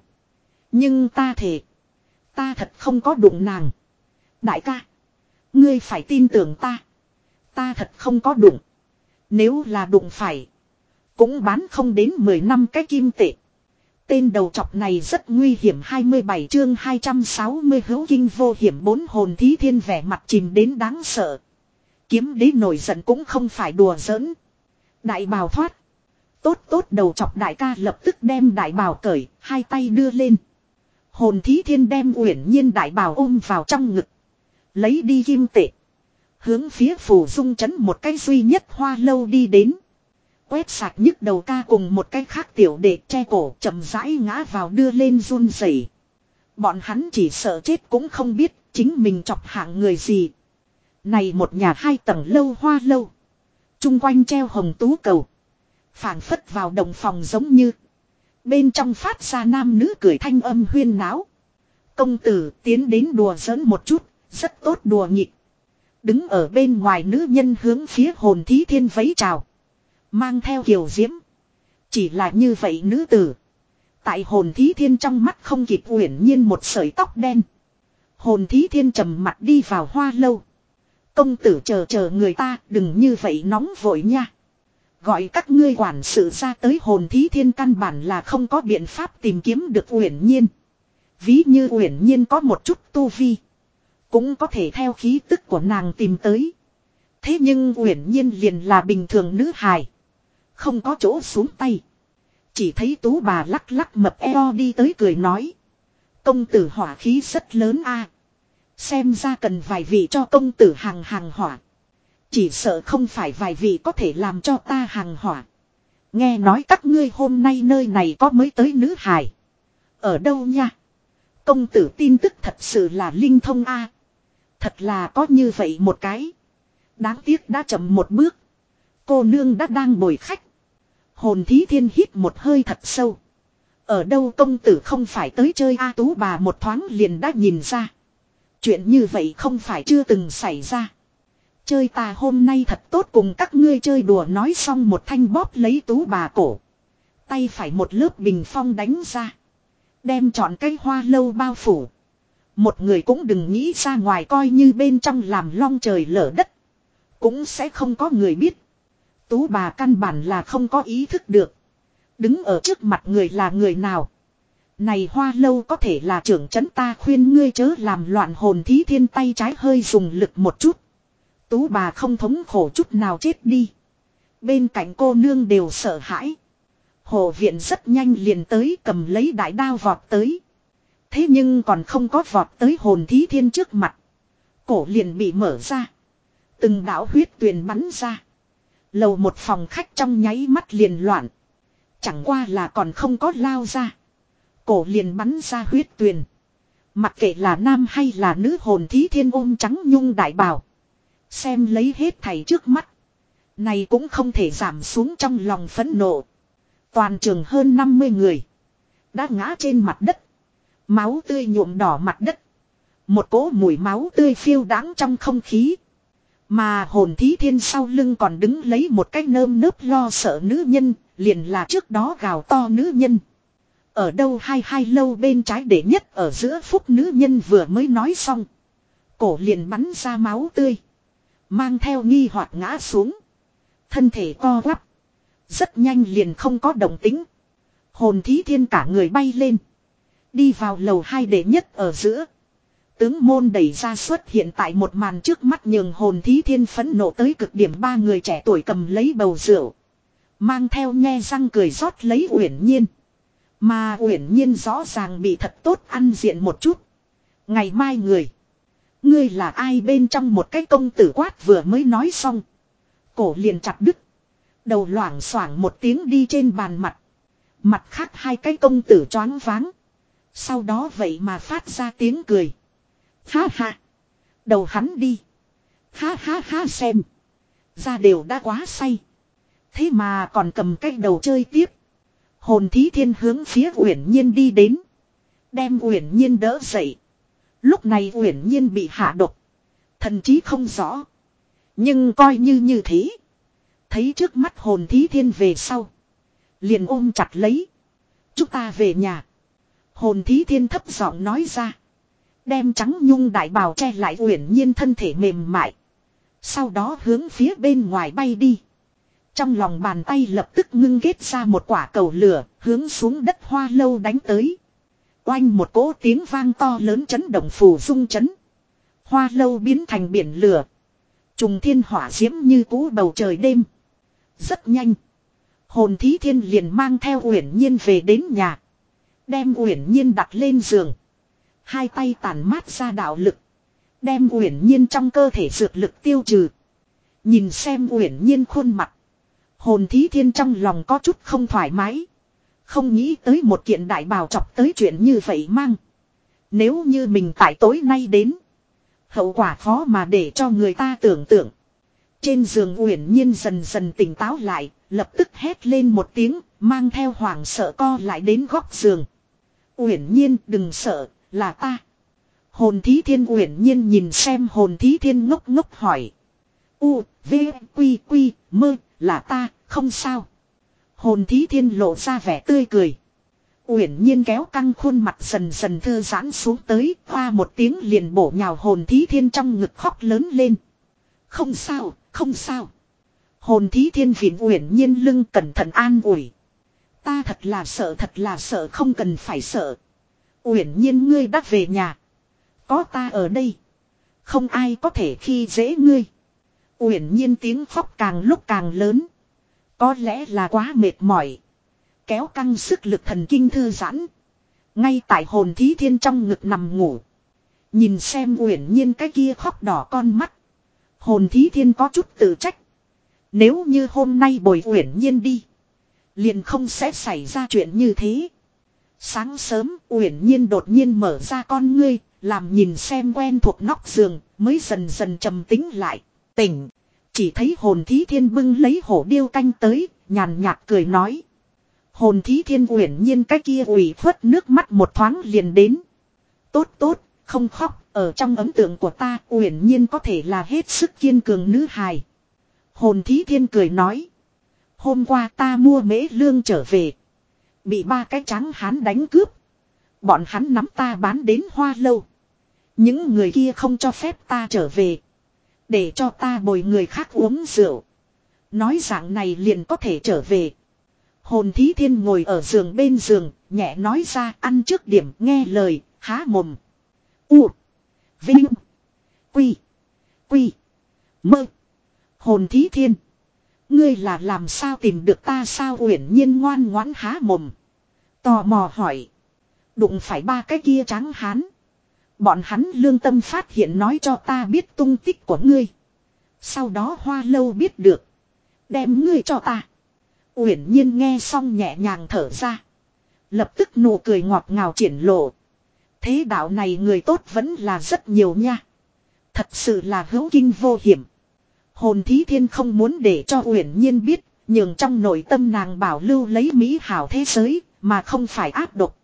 Nhưng ta thể. Ta thật không có đụng nàng. Đại ca. Ngươi phải tin tưởng ta. Ta thật không có đụng. Nếu là đụng phải. Cũng bán không đến 10 năm cái kim tệ. Tên đầu chọc này rất nguy hiểm 27 chương 260 hữu kinh vô hiểm bốn hồn thí thiên vẻ mặt chìm đến đáng sợ. Kiếm đế nổi giận cũng không phải đùa giỡn. Đại bào thoát. Tốt tốt đầu chọc đại ca lập tức đem đại bào cởi, hai tay đưa lên. Hồn thí thiên đem uyển nhiên đại bào ôm vào trong ngực. Lấy đi kim tệ. Hướng phía phủ dung chấn một cái duy nhất hoa lâu đi đến. Quét sạch nhức đầu ca cùng một cái khác tiểu để che cổ chậm rãi ngã vào đưa lên run rẩy. Bọn hắn chỉ sợ chết cũng không biết chính mình chọc hạng người gì. Này một nhà hai tầng lâu hoa lâu. Trung quanh treo hồng tú cầu. phảng phất vào đồng phòng giống như. Bên trong phát ra nam nữ cười thanh âm huyên náo. Công tử tiến đến đùa giỡn một chút, rất tốt đùa nghịch. Đứng ở bên ngoài nữ nhân hướng phía hồn thí thiên vẫy chào. Mang theo kiều diễm. Chỉ là như vậy nữ tử. Tại hồn thí thiên trong mắt không kịp uyển nhiên một sợi tóc đen. Hồn thí thiên trầm mặt đi vào hoa lâu. Công tử chờ chờ người ta, đừng như vậy nóng vội nha. Gọi các ngươi quản sự ra tới hồn thí thiên căn bản là không có biện pháp tìm kiếm được uyển nhiên. Ví như uyển nhiên có một chút tu vi. Cũng có thể theo khí tức của nàng tìm tới. Thế nhưng uyển nhiên liền là bình thường nữ hài. Không có chỗ xuống tay. Chỉ thấy tú bà lắc lắc mập eo đi tới cười nói. Công tử hỏa khí rất lớn a Xem ra cần vài vị cho công tử hàng hàng hỏa. Chỉ sợ không phải vài vị có thể làm cho ta hàng hỏa. Nghe nói các ngươi hôm nay nơi này có mới tới nữ hài. Ở đâu nha? Công tử tin tức thật sự là linh thông a. Thật là có như vậy một cái. Đáng tiếc đã chậm một bước. Cô nương đã đang bồi khách. Hồn thí thiên hít một hơi thật sâu. Ở đâu công tử không phải tới chơi A tú bà một thoáng liền đã nhìn ra. Chuyện như vậy không phải chưa từng xảy ra. Chơi ta hôm nay thật tốt cùng các ngươi chơi đùa nói xong một thanh bóp lấy tú bà cổ. Tay phải một lớp bình phong đánh ra. Đem chọn cây hoa lâu bao phủ. Một người cũng đừng nghĩ ra ngoài coi như bên trong làm long trời lở đất. Cũng sẽ không có người biết. Tú bà căn bản là không có ý thức được. Đứng ở trước mặt người là người nào. Này hoa lâu có thể là trưởng chấn ta khuyên ngươi chớ làm loạn hồn thí thiên tay trái hơi dùng lực một chút. Tú bà không thống khổ chút nào chết đi. Bên cạnh cô nương đều sợ hãi. Hồ viện rất nhanh liền tới cầm lấy đại đao vọt tới. Thế nhưng còn không có vọt tới hồn thí thiên trước mặt. Cổ liền bị mở ra. Từng đạo huyết tuyền bắn ra. Lầu một phòng khách trong nháy mắt liền loạn. Chẳng qua là còn không có lao ra. Cổ liền bắn ra huyết tuyền. Mặc kệ là nam hay là nữ hồn thí thiên ôm trắng nhung đại bảo, Xem lấy hết thầy trước mắt. Này cũng không thể giảm xuống trong lòng phẫn nộ. Toàn trường hơn 50 người. Đã ngã trên mặt đất. Máu tươi nhuộm đỏ mặt đất. Một cỗ mùi máu tươi phiêu đáng trong không khí. Mà hồn thí thiên sau lưng còn đứng lấy một cái nơm nớp lo sợ nữ nhân, liền là trước đó gào to nữ nhân. Ở đâu hai hai lâu bên trái để nhất ở giữa phúc nữ nhân vừa mới nói xong. Cổ liền bắn ra máu tươi. Mang theo nghi hoặc ngã xuống. Thân thể co quắp. Rất nhanh liền không có động tính. Hồn thí thiên cả người bay lên. Đi vào lầu hai để nhất ở giữa. Tướng môn đẩy ra xuất hiện tại một màn trước mắt nhường hồn thí thiên phấn nộ tới cực điểm ba người trẻ tuổi cầm lấy bầu rượu. Mang theo nghe răng cười rót lấy uyển nhiên. Mà uyển nhiên rõ ràng bị thật tốt ăn diện một chút. Ngày mai người. Ngươi là ai bên trong một cái công tử quát vừa mới nói xong. Cổ liền chặt đứt. Đầu loảng xoảng một tiếng đi trên bàn mặt. Mặt khác hai cái công tử choáng váng. Sau đó vậy mà phát ra tiếng cười. Ha ha. Đầu hắn đi. Ha ha ha xem. Ra đều đã quá say. Thế mà còn cầm cái đầu chơi tiếp. Hồn thí thiên hướng phía Uyển Nhiên đi đến. Đem Uyển Nhiên đỡ dậy. Lúc này Uyển Nhiên bị hạ độc. Thần trí không rõ. Nhưng coi như như thế. Thấy trước mắt hồn thí thiên về sau. Liền ôm chặt lấy. Chúng ta về nhà. Hồn thí thiên thấp giọng nói ra. Đem trắng nhung đại bào che lại uyển nhiên thân thể mềm mại. Sau đó hướng phía bên ngoài bay đi. Trong lòng bàn tay lập tức ngưng kết ra một quả cầu lửa, hướng xuống đất hoa lâu đánh tới. Oanh một cỗ tiếng vang to lớn chấn động phù dung chấn. Hoa lâu biến thành biển lửa. Trùng thiên hỏa diễm như cũ bầu trời đêm. Rất nhanh. Hồn thí thiên liền mang theo uyển nhiên về đến nhà. Đem uyển nhiên đặt lên giường. Hai tay tàn mát ra đạo lực. Đem uyển nhiên trong cơ thể dược lực tiêu trừ. Nhìn xem uyển nhiên khuôn mặt. Hồn thí thiên trong lòng có chút không thoải mái. Không nghĩ tới một kiện đại bào chọc tới chuyện như vậy mang. Nếu như mình tại tối nay đến. Hậu quả khó mà để cho người ta tưởng tượng. Trên giường uyển nhiên dần dần tỉnh táo lại, lập tức hét lên một tiếng, mang theo hoảng sợ co lại đến góc giường. Uyển nhiên đừng sợ, là ta. Hồn thí thiên uyển nhiên nhìn xem hồn thí thiên ngốc ngốc hỏi. U, V, Quy, Quy, mơ, là ta, không sao. Hồn thí thiên lộ ra vẻ tươi cười. Uyển nhiên kéo căng khuôn mặt dần dần thư giãn xuống tới, hoa một tiếng liền bổ nhào hồn thí thiên trong ngực khóc lớn lên. Không sao, không sao. Hồn thí thiên vịn uyển nhiên lưng cẩn thận an ủi. Ta thật là sợ thật là sợ không cần phải sợ. Uyển nhiên ngươi đã về nhà. Có ta ở đây. Không ai có thể khi dễ ngươi. Uyển nhiên tiếng khóc càng lúc càng lớn. Có lẽ là quá mệt mỏi. Kéo căng sức lực thần kinh thư giãn. Ngay tại hồn thí thiên trong ngực nằm ngủ. Nhìn xem uyển nhiên cái kia khóc đỏ con mắt. Hồn thí thiên có chút tự trách. Nếu như hôm nay bồi uyển nhiên đi. Liền không sẽ xảy ra chuyện như thế. Sáng sớm, uyển nhiên đột nhiên mở ra con ngươi. Làm nhìn xem quen thuộc nóc giường. Mới dần dần trầm tính lại. Tỉnh. Chỉ thấy hồn thí thiên bưng lấy hổ điêu canh tới. Nhàn nhạt cười nói. Hồn thí thiên uyển nhiên cái kia ủy khuất nước mắt một thoáng liền đến. Tốt tốt, không khóc, ở trong ấn tượng của ta uyển nhiên có thể là hết sức kiên cường nữ hài. Hồn thí thiên cười nói. Hôm qua ta mua mễ lương trở về. Bị ba cái trắng hán đánh cướp. Bọn hắn nắm ta bán đến hoa lâu. Những người kia không cho phép ta trở về. Để cho ta bồi người khác uống rượu. Nói dạng này liền có thể trở về. Hồn thí thiên ngồi ở giường bên giường, nhẹ nói ra ăn trước điểm nghe lời, há mồm. U. Vinh. Quy. Quy. Mơ. Hồn thí thiên. Ngươi là làm sao tìm được ta sao uyển nhiên ngoan ngoãn há mồm. Tò mò hỏi. Đụng phải ba cái kia trắng hán. Bọn hắn lương tâm phát hiện nói cho ta biết tung tích của ngươi. Sau đó hoa lâu biết được. Đem ngươi cho ta. Uyển nhiên nghe xong nhẹ nhàng thở ra. Lập tức nụ cười ngọt ngào triển lộ. Thế đạo này người tốt vẫn là rất nhiều nha. Thật sự là hữu kinh vô hiểm. Hồn thí thiên không muốn để cho Uyển nhiên biết, nhưng trong nội tâm nàng bảo lưu lấy mỹ hảo thế giới, mà không phải áp độc.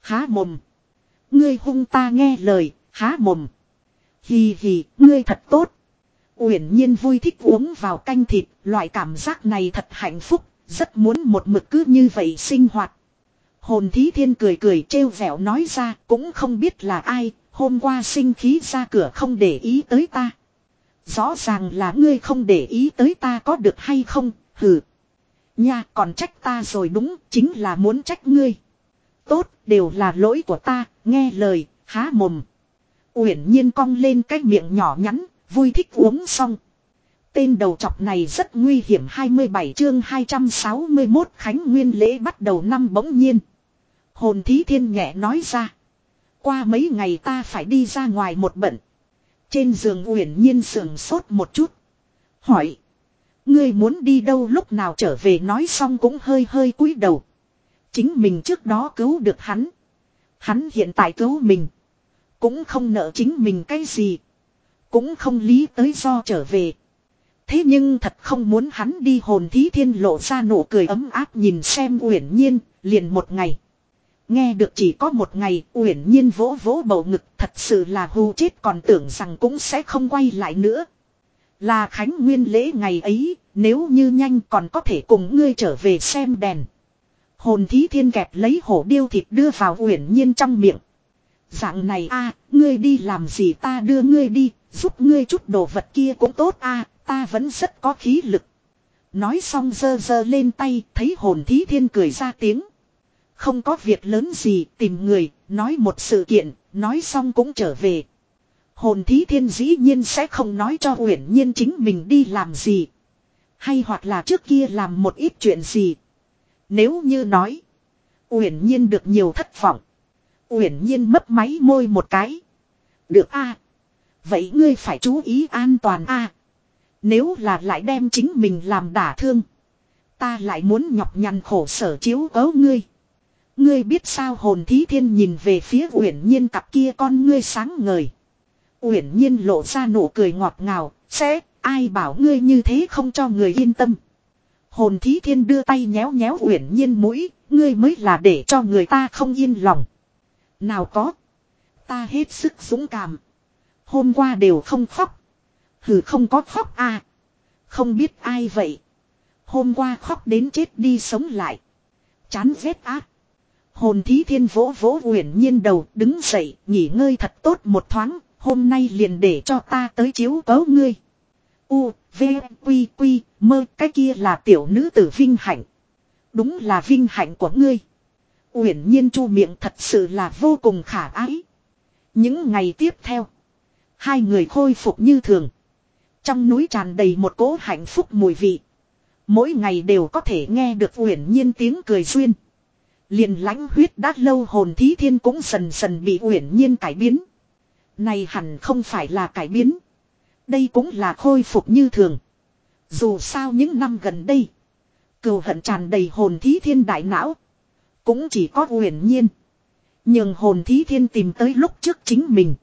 Há mồm. Ngươi hung ta nghe lời, há mồm. Hì hì, ngươi thật tốt. Uyển nhiên vui thích uống vào canh thịt, loại cảm giác này thật hạnh phúc, rất muốn một mực cứ như vậy sinh hoạt. Hồn thí thiên cười cười trêu vẻo nói ra cũng không biết là ai, hôm qua sinh khí ra cửa không để ý tới ta. Rõ ràng là ngươi không để ý tới ta có được hay không, hừ. Nha còn trách ta rồi đúng, chính là muốn trách ngươi. Tốt, đều là lỗi của ta, nghe lời, há mồm. Uyển nhiên cong lên cái miệng nhỏ nhắn, vui thích uống xong. Tên đầu chọc này rất nguy hiểm 27 chương 261 Khánh Nguyên lễ bắt đầu năm bỗng nhiên. Hồn thí thiên nhẹ nói ra. Qua mấy ngày ta phải đi ra ngoài một bận. Trên giường uyển nhiên sườn sốt một chút. Hỏi. Ngươi muốn đi đâu lúc nào trở về nói xong cũng hơi hơi cúi đầu. Chính mình trước đó cứu được hắn. Hắn hiện tại cứu mình. Cũng không nợ chính mình cái gì. Cũng không lý tới do trở về. Thế nhưng thật không muốn hắn đi hồn thí thiên lộ ra nụ cười ấm áp nhìn xem uyển nhiên, liền một ngày. Nghe được chỉ có một ngày, uyển nhiên vỗ vỗ bầu ngực thật sự là hù chết còn tưởng rằng cũng sẽ không quay lại nữa. Là Khánh Nguyên lễ ngày ấy, nếu như nhanh còn có thể cùng ngươi trở về xem đèn. Hồn thí thiên kẹp lấy hổ điêu thịt đưa vào uyển nhiên trong miệng. Dạng này a ngươi đi làm gì ta đưa ngươi đi, giúp ngươi chút đồ vật kia cũng tốt a ta vẫn rất có khí lực. Nói xong dơ dơ lên tay, thấy hồn thí thiên cười ra tiếng. Không có việc lớn gì, tìm người, nói một sự kiện, nói xong cũng trở về. Hồn thí thiên dĩ nhiên sẽ không nói cho uyển nhiên chính mình đi làm gì. Hay hoặc là trước kia làm một ít chuyện gì. Nếu như nói, uyển nhiên được nhiều thất vọng. Uyển nhiên mấp máy môi một cái. Được a Vậy ngươi phải chú ý an toàn a nếu là lại đem chính mình làm đả thương. Ta lại muốn nhọc nhằn khổ sở chiếu cấu ngươi. Ngươi biết sao hồn thí thiên nhìn về phía uyển nhiên cặp kia con ngươi sáng ngời. Uyển nhiên lộ ra nụ cười ngọt ngào, sẽ, ai bảo ngươi như thế không cho người yên tâm. Hồn thí thiên đưa tay nhéo nhéo uyển nhiên mũi, ngươi mới là để cho người ta không yên lòng. Nào có. Ta hết sức dũng cảm. Hôm qua đều không khóc. Hừ không có khóc à. Không biết ai vậy. Hôm qua khóc đến chết đi sống lại. Chán ghét ác. Hồn thí thiên vỗ vỗ uyển nhiên đầu đứng dậy nghỉ ngơi thật tốt một thoáng. Hôm nay liền để cho ta tới chiếu cấu ngươi. U, V, Quy, Quy, mơ cái kia là tiểu nữ tử vinh hạnh. Đúng là vinh hạnh của ngươi. Uyển nhiên chu miệng thật sự là vô cùng khả ái. Những ngày tiếp theo. Hai người khôi phục như thường. Trong núi tràn đầy một cỗ hạnh phúc mùi vị. Mỗi ngày đều có thể nghe được uyển nhiên tiếng cười duyên. Liền lãnh huyết đã lâu hồn thí thiên cũng dần dần bị uyển nhiên cải biến. Này hẳn không phải là cải biến. Đây cũng là khôi phục như thường. Dù sao những năm gần đây. Cừu hận tràn đầy hồn thí thiên đại não. Cũng chỉ có uyển nhiên. Nhưng hồn thí thiên tìm tới lúc trước chính mình.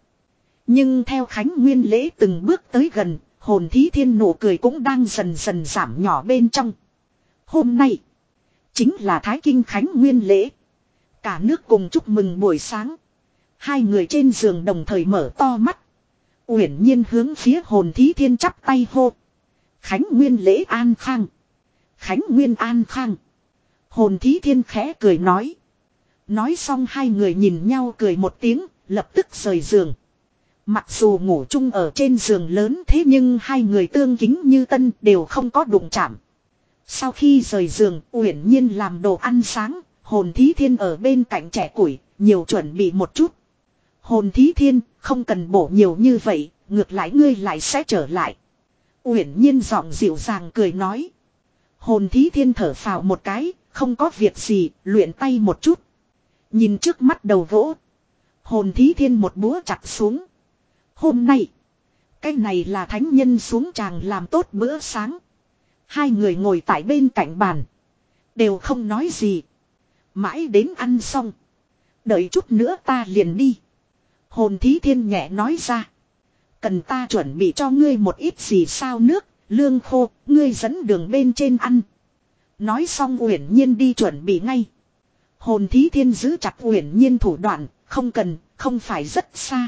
Nhưng theo Khánh Nguyên lễ từng bước tới gần, hồn thí thiên nụ cười cũng đang dần dần giảm nhỏ bên trong. Hôm nay, chính là Thái Kinh Khánh Nguyên lễ. Cả nước cùng chúc mừng buổi sáng. Hai người trên giường đồng thời mở to mắt. Uyển nhiên hướng phía hồn thí thiên chắp tay hô. Khánh Nguyên lễ an khang. Khánh Nguyên an khang. Hồn thí thiên khẽ cười nói. Nói xong hai người nhìn nhau cười một tiếng, lập tức rời giường. Mặc dù ngủ chung ở trên giường lớn thế nhưng hai người tương kính như tân đều không có đụng chạm. Sau khi rời giường, Uyển Nhiên làm đồ ăn sáng, hồn thí thiên ở bên cạnh trẻ củi, nhiều chuẩn bị một chút. Hồn thí thiên, không cần bổ nhiều như vậy, ngược lại ngươi lại sẽ trở lại. Uyển Nhiên giọng dịu dàng cười nói. Hồn thí thiên thở phào một cái, không có việc gì, luyện tay một chút. Nhìn trước mắt đầu gỗ. Hồn thí thiên một búa chặt xuống. Hôm nay. Cái này là thánh nhân xuống tràng làm tốt bữa sáng. Hai người ngồi tại bên cạnh bàn. Đều không nói gì. Mãi đến ăn xong. Đợi chút nữa ta liền đi. Hồn thí thiên nhẹ nói ra. Cần ta chuẩn bị cho ngươi một ít gì sao nước, lương khô, ngươi dẫn đường bên trên ăn. Nói xong uyển nhiên đi chuẩn bị ngay. Hồn thí thiên giữ chặt uyển nhiên thủ đoạn, không cần, không phải rất xa.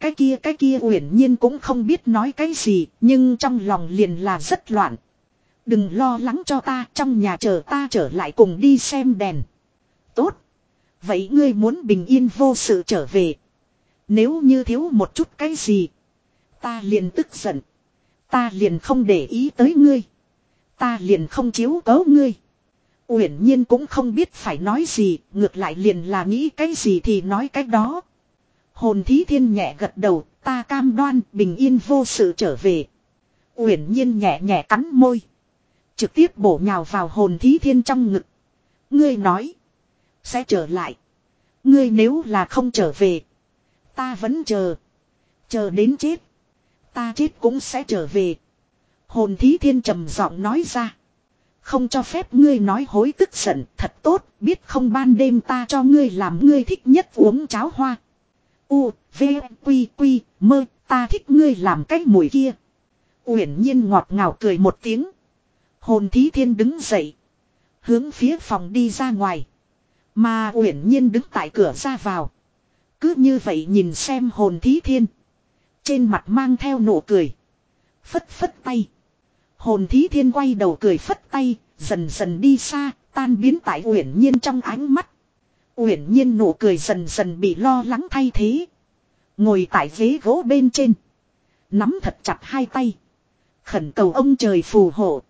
Cái kia cái kia uyển nhiên cũng không biết nói cái gì, nhưng trong lòng liền là rất loạn. Đừng lo lắng cho ta, trong nhà chờ ta trở lại cùng đi xem đèn. Tốt. Vậy ngươi muốn bình yên vô sự trở về. Nếu như thiếu một chút cái gì. Ta liền tức giận. Ta liền không để ý tới ngươi. Ta liền không chiếu cấu ngươi. Uyển nhiên cũng không biết phải nói gì, ngược lại liền là nghĩ cái gì thì nói cái đó. Hồn thí thiên nhẹ gật đầu, ta cam đoan bình yên vô sự trở về. Uyển nhiên nhẹ nhẹ cắn môi. Trực tiếp bổ nhào vào hồn thí thiên trong ngực. Ngươi nói. Sẽ trở lại. Ngươi nếu là không trở về. Ta vẫn chờ. Chờ đến chết. Ta chết cũng sẽ trở về. Hồn thí thiên trầm giọng nói ra. Không cho phép ngươi nói hối tức giận thật tốt, biết không ban đêm ta cho ngươi làm ngươi thích nhất uống cháo hoa. U, V, Quy, Quy, mơ, ta thích ngươi làm cái mùi kia. Uyển nhiên ngọt ngào cười một tiếng. Hồn thí thiên đứng dậy. Hướng phía phòng đi ra ngoài. Mà uyển nhiên đứng tại cửa ra vào. Cứ như vậy nhìn xem hồn thí thiên. Trên mặt mang theo nụ cười. Phất phất tay. Hồn thí thiên quay đầu cười phất tay, dần dần đi xa, tan biến tại uyển nhiên trong ánh mắt. Uyển nhiên nụ cười dần dần bị lo lắng thay thế. Ngồi tại ghế gỗ bên trên. Nắm thật chặt hai tay. Khẩn cầu ông trời phù hộ.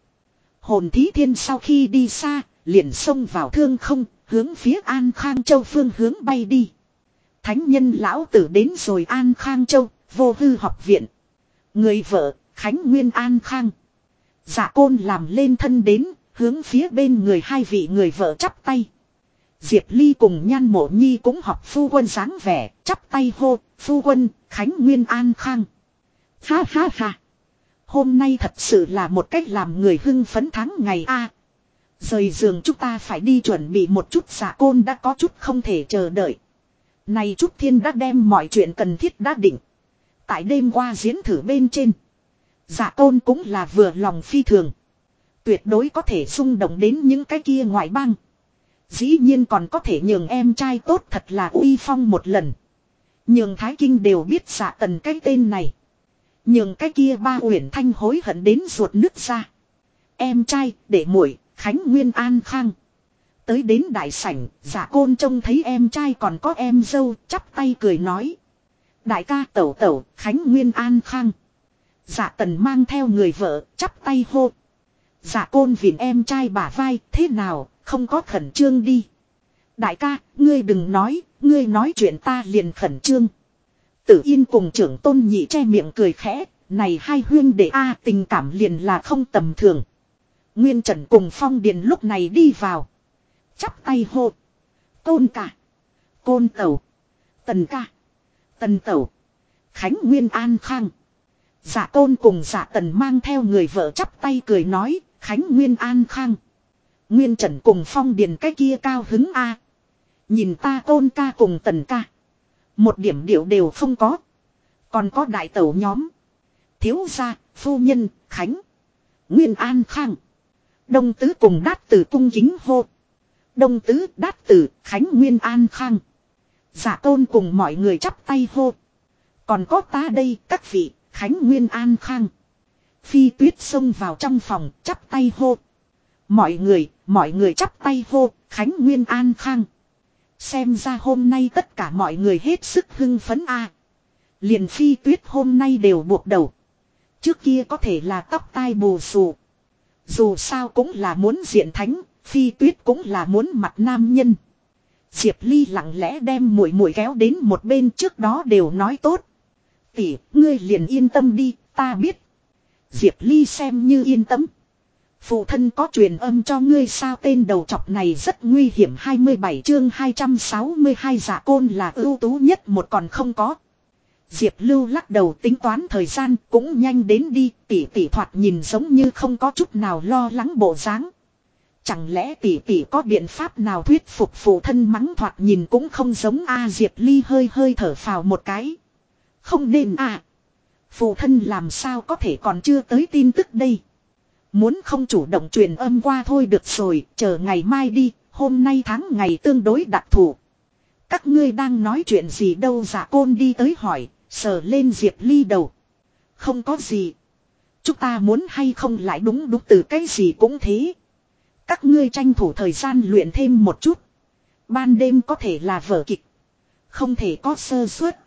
Hồn thí thiên sau khi đi xa, liền xông vào thương không, hướng phía An Khang Châu phương hướng bay đi. Thánh nhân lão tử đến rồi An Khang Châu, vô hư học viện. Người vợ, Khánh Nguyên An Khang. giả côn làm lên thân đến, hướng phía bên người hai vị người vợ chắp tay. Diệp Ly cùng Nhan Mộ Nhi cũng học phu quân sáng vẻ, chắp tay hô, phu quân, Khánh Nguyên An Khang. Ha ha ha. Hôm nay thật sự là một cách làm người hưng phấn tháng ngày A. Rời giường chúng ta phải đi chuẩn bị một chút giả côn đã có chút không thể chờ đợi. Này Trúc Thiên đã đem mọi chuyện cần thiết đã định. Tại đêm qua diễn thử bên trên. Giả tôn cũng là vừa lòng phi thường. Tuyệt đối có thể xung động đến những cái kia ngoại bang. Dĩ nhiên còn có thể nhường em trai tốt thật là uy phong một lần. Nhường Thái Kinh đều biết giả tần cái tên này. Nhường cái kia ba uyển thanh hối hận đến ruột nước ra. Em trai, để muội Khánh Nguyên An Khang. Tới đến đại sảnh, giả côn trông thấy em trai còn có em dâu, chắp tay cười nói. Đại ca tẩu tẩu, Khánh Nguyên An Khang. Giả tần mang theo người vợ, chắp tay hô. Giả côn viện em trai bả vai, thế nào, không có khẩn trương đi. Đại ca, ngươi đừng nói, ngươi nói chuyện ta liền khẩn trương. Tử yên cùng trưởng tôn nhị che miệng cười khẽ, này hai huyên đệ a tình cảm liền là không tầm thường. Nguyên Trần cùng Phong Điền lúc này đi vào. Chắp tay hô. Côn cả. Côn tẩu. Tần ca. Tần tẩu. Khánh Nguyên An Khang. Giả tôn cùng giả tần mang theo người vợ chắp tay cười nói. Khánh Nguyên An Khang. Nguyên Trần cùng Phong Điền cái kia cao hứng a Nhìn ta tôn ca cùng tần ca. Một điểm điệu đều không có. Còn có đại tẩu nhóm. Thiếu gia, phu nhân, Khánh. Nguyên An Khang. Đông tứ cùng đát tử cung kính hô. Đông tứ đát tử Khánh Nguyên An Khang. Giả tôn cùng mọi người chắp tay hô. Còn có ta đây các vị Khánh Nguyên An Khang. Phi tuyết xông vào trong phòng chắp tay hô. Mọi người, mọi người chắp tay hô, Khánh Nguyên An Khang. Xem ra hôm nay tất cả mọi người hết sức hưng phấn a. Liền phi tuyết hôm nay đều buộc đầu. Trước kia có thể là tóc tai bù xù. Dù sao cũng là muốn diện thánh, phi tuyết cũng là muốn mặt nam nhân. Diệp Ly lặng lẽ đem muội muội kéo đến một bên trước đó đều nói tốt. Tỷ, ngươi liền yên tâm đi, ta biết. Diệp Ly xem như yên tâm. Phụ thân có truyền âm cho ngươi sao tên đầu chọc này rất nguy hiểm 27 chương 262 giả côn là ưu tú nhất một còn không có. Diệp Lưu lắc đầu tính toán thời gian cũng nhanh đến đi tỷ tỷ thoạt nhìn giống như không có chút nào lo lắng bộ dáng. Chẳng lẽ tỷ tỷ có biện pháp nào thuyết phục phụ thân mắng thoạt nhìn cũng không giống a Diệp Ly hơi hơi thở phào một cái. Không nên à. Phụ thân làm sao có thể còn chưa tới tin tức đây. Muốn không chủ động truyền âm qua thôi được rồi, chờ ngày mai đi, hôm nay tháng ngày tương đối đặc thù. Các ngươi đang nói chuyện gì đâu giả côn đi tới hỏi, Sờ lên Diệp Ly đầu. Không có gì. Chúng ta muốn hay không lại đúng đúng từ cái gì cũng thế. Các ngươi tranh thủ thời gian luyện thêm một chút. Ban đêm có thể là vở kịch. Không thể có sơ suất.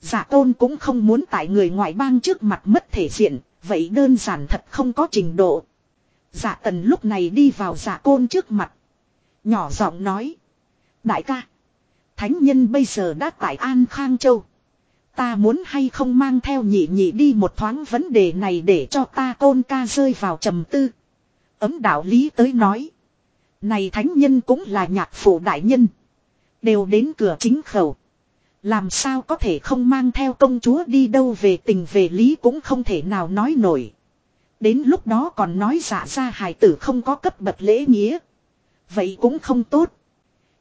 Giả tôn cũng không muốn tại người ngoại bang trước mặt mất thể diện. Vậy đơn giản thật không có trình độ. Giả tần lúc này đi vào giả côn trước mặt. Nhỏ giọng nói. Đại ca. Thánh nhân bây giờ đã tại An Khang Châu. Ta muốn hay không mang theo nhị nhị đi một thoáng vấn đề này để cho ta tôn ca rơi vào trầm tư. Ấm đạo lý tới nói. Này thánh nhân cũng là nhạc phụ đại nhân. Đều đến cửa chính khẩu. Làm sao có thể không mang theo công chúa đi đâu về tình về lý cũng không thể nào nói nổi. Đến lúc đó còn nói giả ra hài tử không có cấp bậc lễ nghĩa. Vậy cũng không tốt.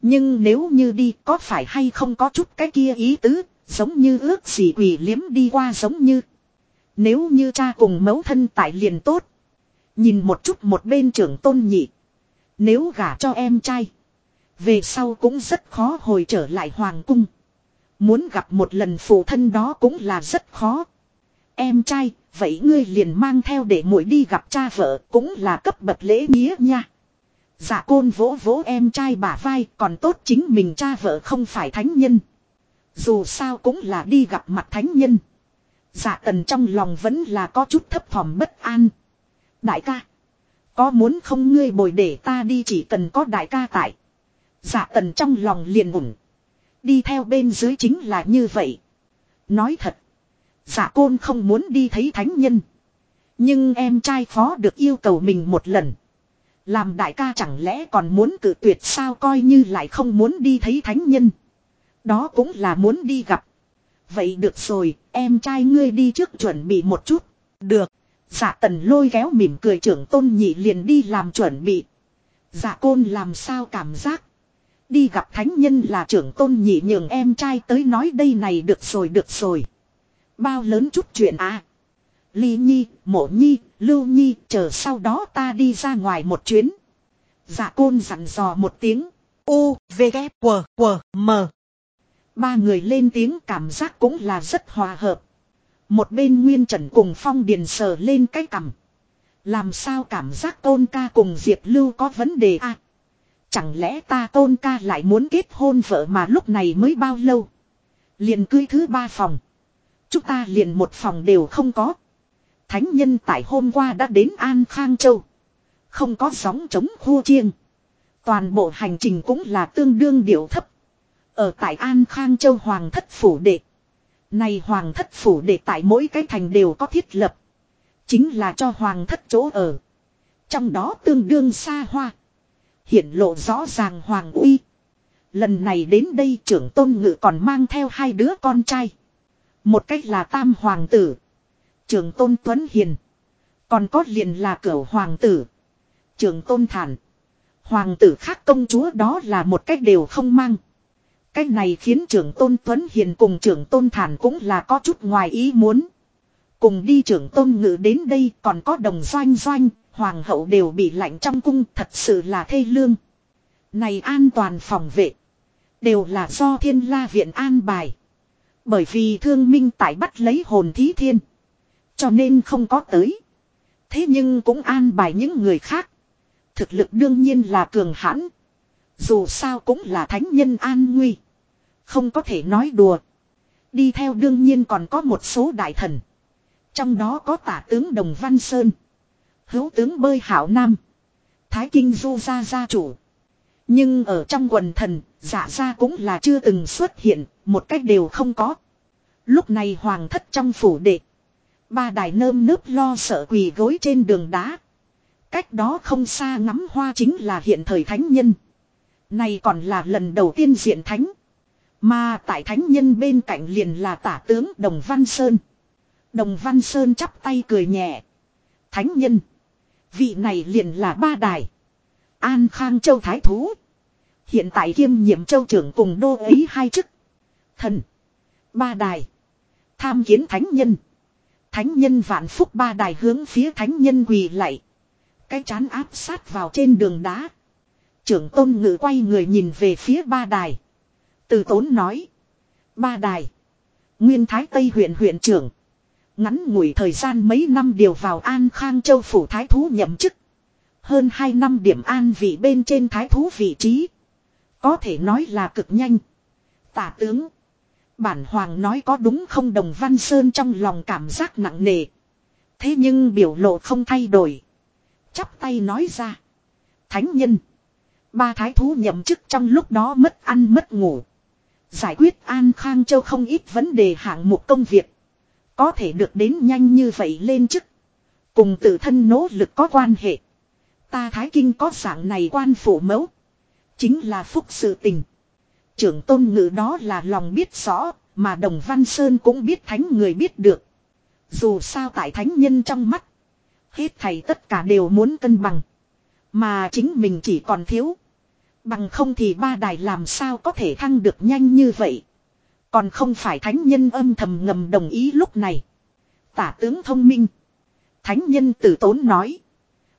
Nhưng nếu như đi có phải hay không có chút cái kia ý tứ, Giống như ước gì quỷ liếm đi qua giống như. Nếu như cha cùng mẫu thân tại liền tốt. Nhìn một chút một bên trưởng tôn nhị. Nếu gả cho em trai. Về sau cũng rất khó hồi trở lại hoàng cung. Muốn gặp một lần phụ thân đó cũng là rất khó. Em trai, vậy ngươi liền mang theo để muội đi gặp cha vợ cũng là cấp bậc lễ nghĩa nha. Dạ côn vỗ vỗ em trai bả vai còn tốt chính mình cha vợ không phải thánh nhân. Dù sao cũng là đi gặp mặt thánh nhân. Dạ tần trong lòng vẫn là có chút thấp thỏm bất an. Đại ca. Có muốn không ngươi bồi để ta đi chỉ cần có đại ca tại. Dạ tần trong lòng liền ủng. Đi theo bên dưới chính là như vậy. Nói thật. Dạ côn không muốn đi thấy thánh nhân. Nhưng em trai phó được yêu cầu mình một lần. Làm đại ca chẳng lẽ còn muốn cử tuyệt sao coi như lại không muốn đi thấy thánh nhân. Đó cũng là muốn đi gặp. Vậy được rồi, em trai ngươi đi trước chuẩn bị một chút. Được. Dạ tần lôi kéo mỉm cười trưởng tôn nhị liền đi làm chuẩn bị. Dạ côn làm sao cảm giác. Đi gặp thánh nhân là trưởng tôn nhị nhường em trai tới nói đây này được rồi được rồi. Bao lớn chút chuyện à. Ly nhi, mộ nhi, lưu nhi, chờ sau đó ta đi ra ngoài một chuyến. Dạ côn dặn dò một tiếng. U, V, K, W, W, M. Ba người lên tiếng cảm giác cũng là rất hòa hợp. Một bên Nguyên Trần cùng Phong Điền sờ lên cái cằm. Làm sao cảm giác tôn ca cùng Diệp Lưu có vấn đề à? Chẳng lẽ ta tôn ca lại muốn kết hôn vợ mà lúc này mới bao lâu? Liền cưới thứ ba phòng. Chúng ta liền một phòng đều không có. Thánh nhân tại hôm qua đã đến An Khang Châu. Không có sóng chống khô chiêng. Toàn bộ hành trình cũng là tương đương điệu thấp. Ở tại An Khang Châu Hoàng thất phủ đệ. Này Hoàng thất phủ để tại mỗi cái thành đều có thiết lập. Chính là cho Hoàng thất chỗ ở. Trong đó tương đương xa hoa. Hiện lộ rõ ràng Hoàng uy. Lần này đến đây trưởng tôn ngự còn mang theo hai đứa con trai. Một cách là tam hoàng tử. Trưởng tôn Tuấn Hiền. Còn có liền là cửu hoàng tử. Trưởng tôn thản. Hoàng tử khác công chúa đó là một cách đều không mang. Cách này khiến trưởng tôn Tuấn Hiền cùng trưởng tôn thản cũng là có chút ngoài ý muốn. Cùng đi trưởng tôn ngự đến đây còn có đồng doanh doanh, hoàng hậu đều bị lạnh trong cung thật sự là thê lương. Này an toàn phòng vệ. Đều là do thiên la viện an bài. Bởi vì thương minh tại bắt lấy hồn thí thiên. Cho nên không có tới. Thế nhưng cũng an bài những người khác. Thực lực đương nhiên là cường hãn. Dù sao cũng là thánh nhân an nguy. Không có thể nói đùa. Đi theo đương nhiên còn có một số đại thần. Trong đó có tả tướng Đồng Văn Sơn. Hữu tướng Bơi Hảo Nam. Thái Kinh Du Gia Gia Chủ. Nhưng ở trong quần thần, giả ra cũng là chưa từng xuất hiện, một cách đều không có. Lúc này hoàng thất trong phủ đệ. Ba đài nơm nớp lo sợ quỳ gối trên đường đá. Cách đó không xa ngắm hoa chính là hiện thời thánh nhân. Này còn là lần đầu tiên diện thánh. Mà tại thánh nhân bên cạnh liền là tả tướng Đồng Văn Sơn. Đồng Văn Sơn chắp tay cười nhẹ. Thánh nhân. Vị này liền là ba đài. An Khang Châu Thái Thú. Hiện tại kiêm nhiệm châu trưởng cùng đô ấy hai chức. Thần. Ba đài. Tham kiến thánh nhân. Thánh nhân vạn phúc ba đài hướng phía thánh nhân quỳ lạy. Cái chán áp sát vào trên đường đá. Trưởng tôn ngự quay người nhìn về phía ba đài. Từ tốn nói. Ba đài. Nguyên Thái Tây huyện huyện trưởng. Ngắn ngủi thời gian mấy năm điều vào An Khang Châu Phủ Thái Thú nhậm chức. Hơn 2 năm điểm an vị bên trên Thái Thú vị trí. Có thể nói là cực nhanh. Tả tướng. Bản Hoàng nói có đúng không Đồng Văn Sơn trong lòng cảm giác nặng nề. Thế nhưng biểu lộ không thay đổi. Chắp tay nói ra. Thánh nhân. Ba thái thú nhậm chức trong lúc đó mất ăn mất ngủ. Giải quyết An Khang Châu không ít vấn đề hạng mục công việc. Có thể được đến nhanh như vậy lên chức. Cùng tự thân nỗ lực có quan hệ. Ta Thái Kinh có dạng này quan phủ mẫu. Chính là phúc sự tình. Trưởng tôn ngữ đó là lòng biết rõ, mà Đồng Văn Sơn cũng biết thánh người biết được. Dù sao tại thánh nhân trong mắt. Hết thầy tất cả đều muốn cân bằng. Mà chính mình chỉ còn thiếu. Bằng không thì ba đài làm sao có thể thăng được nhanh như vậy. Còn không phải thánh nhân âm thầm ngầm đồng ý lúc này. Tả tướng thông minh. Thánh nhân tử tốn nói.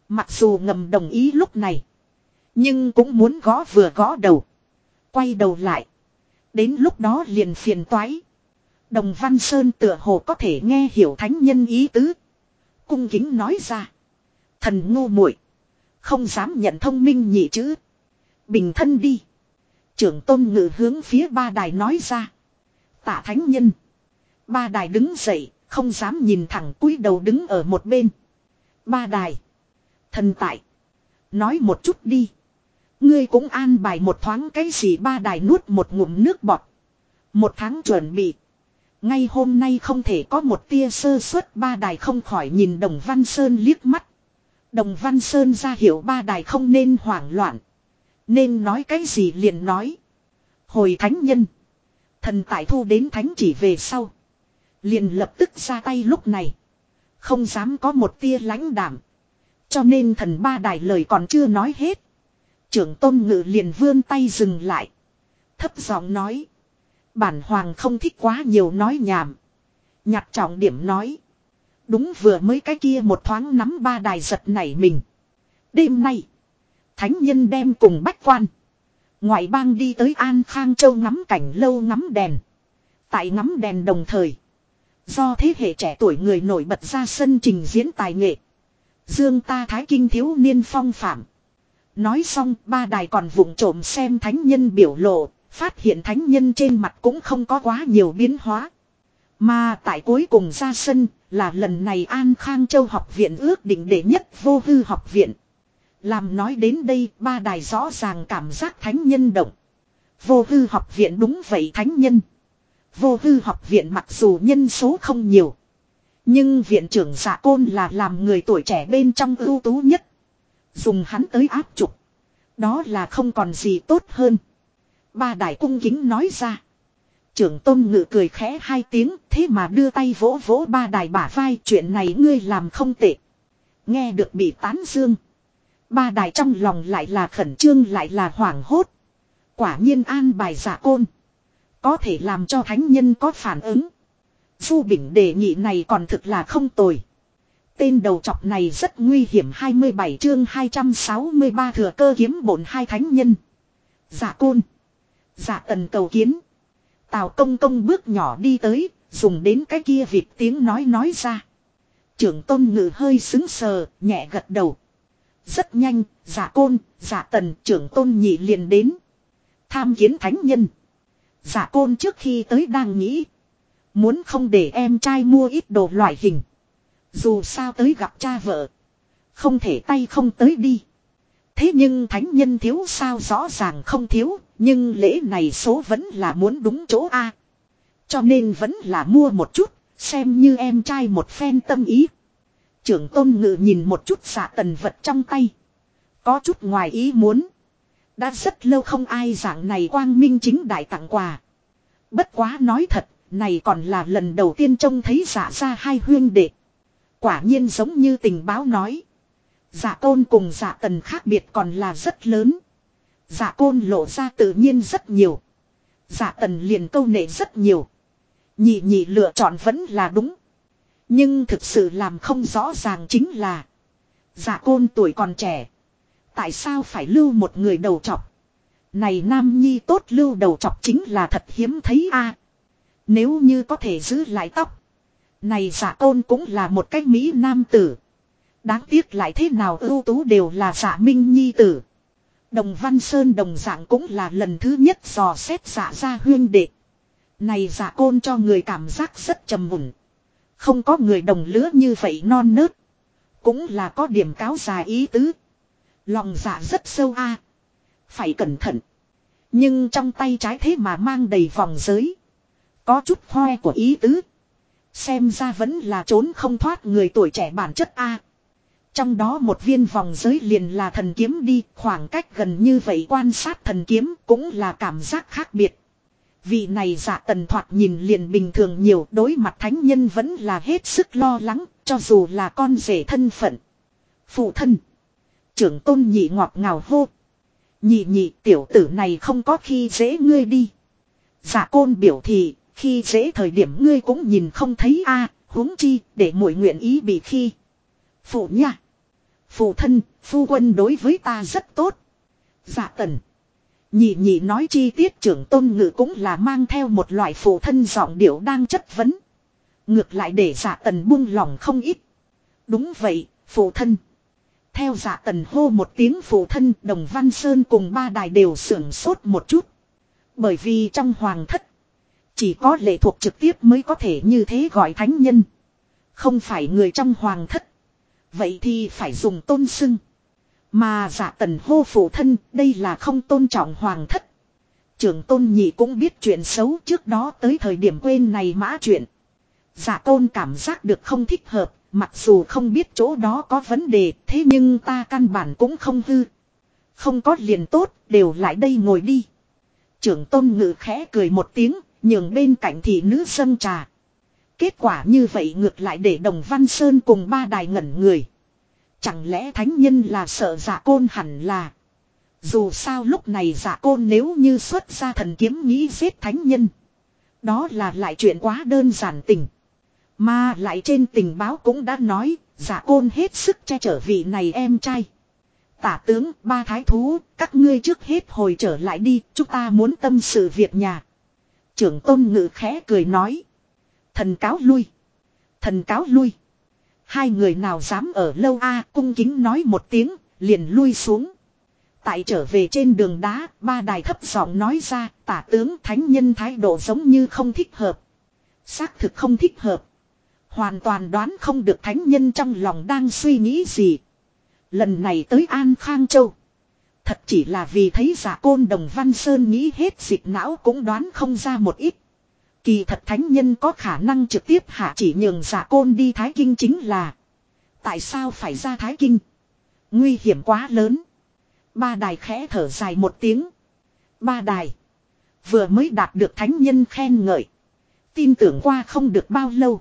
Mặc dù ngầm đồng ý lúc này. Nhưng cũng muốn gõ vừa gõ đầu. Quay đầu lại. Đến lúc đó liền phiền toái. Đồng Văn Sơn tựa hồ có thể nghe hiểu thánh nhân ý tứ. Cung kính nói ra. Thần ngu muội không dám nhận thông minh nhị chữ. Bình thân đi. Trưởng tôn ngự hướng phía ba đài nói ra. Tạ thánh nhân. Ba đài đứng dậy, không dám nhìn thẳng cúi đầu đứng ở một bên. Ba đài. Thần tại. Nói một chút đi. Ngươi cũng an bài một thoáng cái gì ba đài nuốt một ngụm nước bọt. Một tháng chuẩn bị. Ngay hôm nay không thể có một tia sơ suất ba đài không khỏi nhìn Đồng Văn Sơn liếc mắt. Đồng Văn Sơn ra hiểu ba đài không nên hoảng loạn. Nên nói cái gì liền nói. Hồi thánh nhân. Thần tại thu đến thánh chỉ về sau. Liền lập tức ra tay lúc này. Không dám có một tia lãnh đảm. Cho nên thần ba đài lời còn chưa nói hết. Trưởng tôn ngự liền vươn tay dừng lại. Thấp giọng nói. Bản hoàng không thích quá nhiều nói nhảm. Nhặt trọng điểm nói. Đúng vừa mới cái kia một thoáng nắm ba đài giật nảy mình. Đêm nay. Thánh nhân đem cùng bách quan. Ngoại bang đi tới An Khang Châu ngắm cảnh lâu ngắm đèn. Tại ngắm đèn đồng thời. Do thế hệ trẻ tuổi người nổi bật ra sân trình diễn tài nghệ. Dương ta thái kinh thiếu niên phong phạm. Nói xong, ba đài còn vụng trộm xem thánh nhân biểu lộ. Phát hiện thánh nhân trên mặt cũng không có quá nhiều biến hóa. Mà tại cuối cùng ra sân là lần này An Khang Châu học viện ước định đệ nhất vô hư học viện. Làm nói đến đây, ba đài rõ ràng cảm giác thánh nhân động. Vô hư học viện đúng vậy thánh nhân. Vô hư học viện mặc dù nhân số không nhiều. Nhưng viện trưởng giả côn là làm người tuổi trẻ bên trong ưu tú nhất. Dùng hắn tới áp trục. Đó là không còn gì tốt hơn. Ba đại cung kính nói ra. Trưởng tôn ngự cười khẽ hai tiếng, thế mà đưa tay vỗ vỗ ba đài bả vai, chuyện này ngươi làm không tệ. Nghe được bị tán dương. Ba đài trong lòng lại là khẩn trương, lại là hoảng hốt. Quả nhiên an bài giả côn. Có thể làm cho thánh nhân có phản ứng. Du Bình đề nghị này còn thực là không tồi. Tên đầu chọc này rất nguy hiểm 27 chương 263 thừa cơ kiếm bổn hai thánh nhân. Giả côn. Giả tần cầu kiến. Tào công công bước nhỏ đi tới, dùng đến cái kia vịt tiếng nói nói ra. Trưởng tôn ngự hơi xứng sờ, nhẹ gật đầu. Rất nhanh, giả côn, giả tần, trưởng tôn nhị liền đến. Tham kiến thánh nhân. Giả côn trước khi tới đang nghĩ. Muốn không để em trai mua ít đồ loại hình. Dù sao tới gặp cha vợ. Không thể tay không tới đi. Thế nhưng thánh nhân thiếu sao rõ ràng không thiếu. Nhưng lễ này số vẫn là muốn đúng chỗ A. Cho nên vẫn là mua một chút. Xem như em trai một phen tâm ý. Trưởng tôn ngự nhìn một chút xạ tần vật trong tay. Có chút ngoài ý muốn. Đã rất lâu không ai dạng này quang minh chính đại tặng quà. Bất quá nói thật, này còn là lần đầu tiên trông thấy giả ra hai huyên đệ. Quả nhiên giống như tình báo nói. Dạ giả côn cùng giả tần khác biệt còn là rất lớn. Giả côn lộ ra tự nhiên rất nhiều. Giả tần liền câu nệ rất nhiều. Nhị nhị lựa chọn vẫn là đúng. Nhưng thực sự làm không rõ ràng chính là. Giả côn tuổi còn trẻ. Tại sao phải lưu một người đầu chọc? Này nam nhi tốt lưu đầu chọc chính là thật hiếm thấy a. Nếu như có thể giữ lại tóc. Này giả côn cũng là một cách Mỹ nam tử. Đáng tiếc lại thế nào ưu tú đều là giả minh nhi tử. Đồng Văn Sơn đồng dạng cũng là lần thứ nhất dò xét giả ra huyên đệ. Này giả côn cho người cảm giác rất trầm mùn. Không có người đồng lứa như vậy non nớt. Cũng là có điểm cáo dài ý tứ. Lòng giả rất sâu a Phải cẩn thận. Nhưng trong tay trái thế mà mang đầy vòng giới. Có chút hoe của ý tứ. Xem ra vẫn là trốn không thoát người tuổi trẻ bản chất A. Trong đó một viên vòng giới liền là thần kiếm đi, khoảng cách gần như vậy quan sát thần kiếm cũng là cảm giác khác biệt. Vị này giả tần thoạt nhìn liền bình thường nhiều đối mặt thánh nhân vẫn là hết sức lo lắng, cho dù là con rể thân phận. Phụ thân. Trưởng tôn nhị ngọt ngào hô. Nhị nhị tiểu tử này không có khi dễ ngươi đi. giả côn biểu thị, khi dễ thời điểm ngươi cũng nhìn không thấy a huống chi, để mỗi nguyện ý bị khi. Phụ nha. Phụ thân, phu quân đối với ta rất tốt. Dạ tần. Nhị nhị nói chi tiết trưởng tôn ngự cũng là mang theo một loại phụ thân giọng điệu đang chất vấn. Ngược lại để dạ tần buông lòng không ít. Đúng vậy, phụ thân. Theo dạ tần hô một tiếng phụ thân đồng văn sơn cùng ba đài đều sưởng sốt một chút. Bởi vì trong hoàng thất. Chỉ có lệ thuộc trực tiếp mới có thể như thế gọi thánh nhân. Không phải người trong hoàng thất. Vậy thì phải dùng tôn sưng. Mà giả tần hô phụ thân đây là không tôn trọng hoàng thất. Trưởng tôn nhị cũng biết chuyện xấu trước đó tới thời điểm quên này mã chuyện. Giả tôn cảm giác được không thích hợp, mặc dù không biết chỗ đó có vấn đề, thế nhưng ta căn bản cũng không hư. Không có liền tốt, đều lại đây ngồi đi. Trưởng tôn ngự khẽ cười một tiếng, nhường bên cạnh thị nữ sân trà. Kết quả như vậy ngược lại để đồng văn sơn cùng ba đài ngẩn người. Chẳng lẽ thánh nhân là sợ dạ côn hẳn là. Dù sao lúc này giả côn nếu như xuất ra thần kiếm nghĩ giết thánh nhân. Đó là lại chuyện quá đơn giản tình. Mà lại trên tình báo cũng đã nói, giả côn hết sức che chở vị này em trai. Tả tướng, ba thái thú, các ngươi trước hết hồi trở lại đi, chúng ta muốn tâm sự việc nhà. Trưởng tôn ngự khẽ cười nói. Thần cáo lui. Thần cáo lui. Hai người nào dám ở lâu a cung kính nói một tiếng, liền lui xuống. Tại trở về trên đường đá, ba đài thấp giọng nói ra, tả tướng thánh nhân thái độ giống như không thích hợp. Xác thực không thích hợp. Hoàn toàn đoán không được thánh nhân trong lòng đang suy nghĩ gì. Lần này tới An Khang Châu. Thật chỉ là vì thấy giả côn đồng Văn Sơn nghĩ hết dịch não cũng đoán không ra một ít. Kỳ thật thánh nhân có khả năng trực tiếp hạ chỉ nhường giả côn đi Thái Kinh chính là. Tại sao phải ra Thái Kinh? Nguy hiểm quá lớn. Ba đài khẽ thở dài một tiếng. Ba đài. Vừa mới đạt được thánh nhân khen ngợi. Tin tưởng qua không được bao lâu.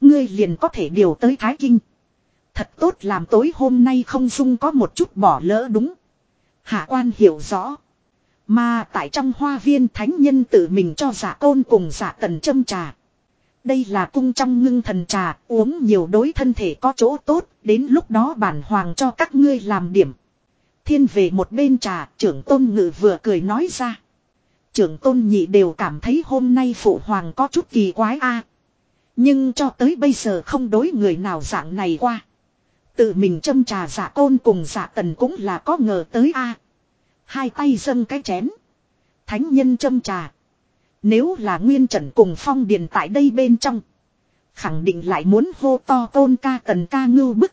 Ngươi liền có thể điều tới Thái Kinh. Thật tốt làm tối hôm nay không dung có một chút bỏ lỡ đúng. Hạ quan hiểu rõ. Mà tại trong hoa viên thánh nhân tự mình cho giả côn cùng giả tần châm trà. Đây là cung trong ngưng thần trà, uống nhiều đối thân thể có chỗ tốt, đến lúc đó bản hoàng cho các ngươi làm điểm. Thiên về một bên trà, trưởng tôn ngự vừa cười nói ra. Trưởng tôn nhị đều cảm thấy hôm nay phụ hoàng có chút kỳ quái a Nhưng cho tới bây giờ không đối người nào dạng này qua. Tự mình châm trà giả côn cùng giả tần cũng là có ngờ tới a Hai tay dâng cái chén. Thánh nhân châm trà. Nếu là nguyên trần cùng phong điền tại đây bên trong. Khẳng định lại muốn hô to tôn ca tần ca ngưu bức.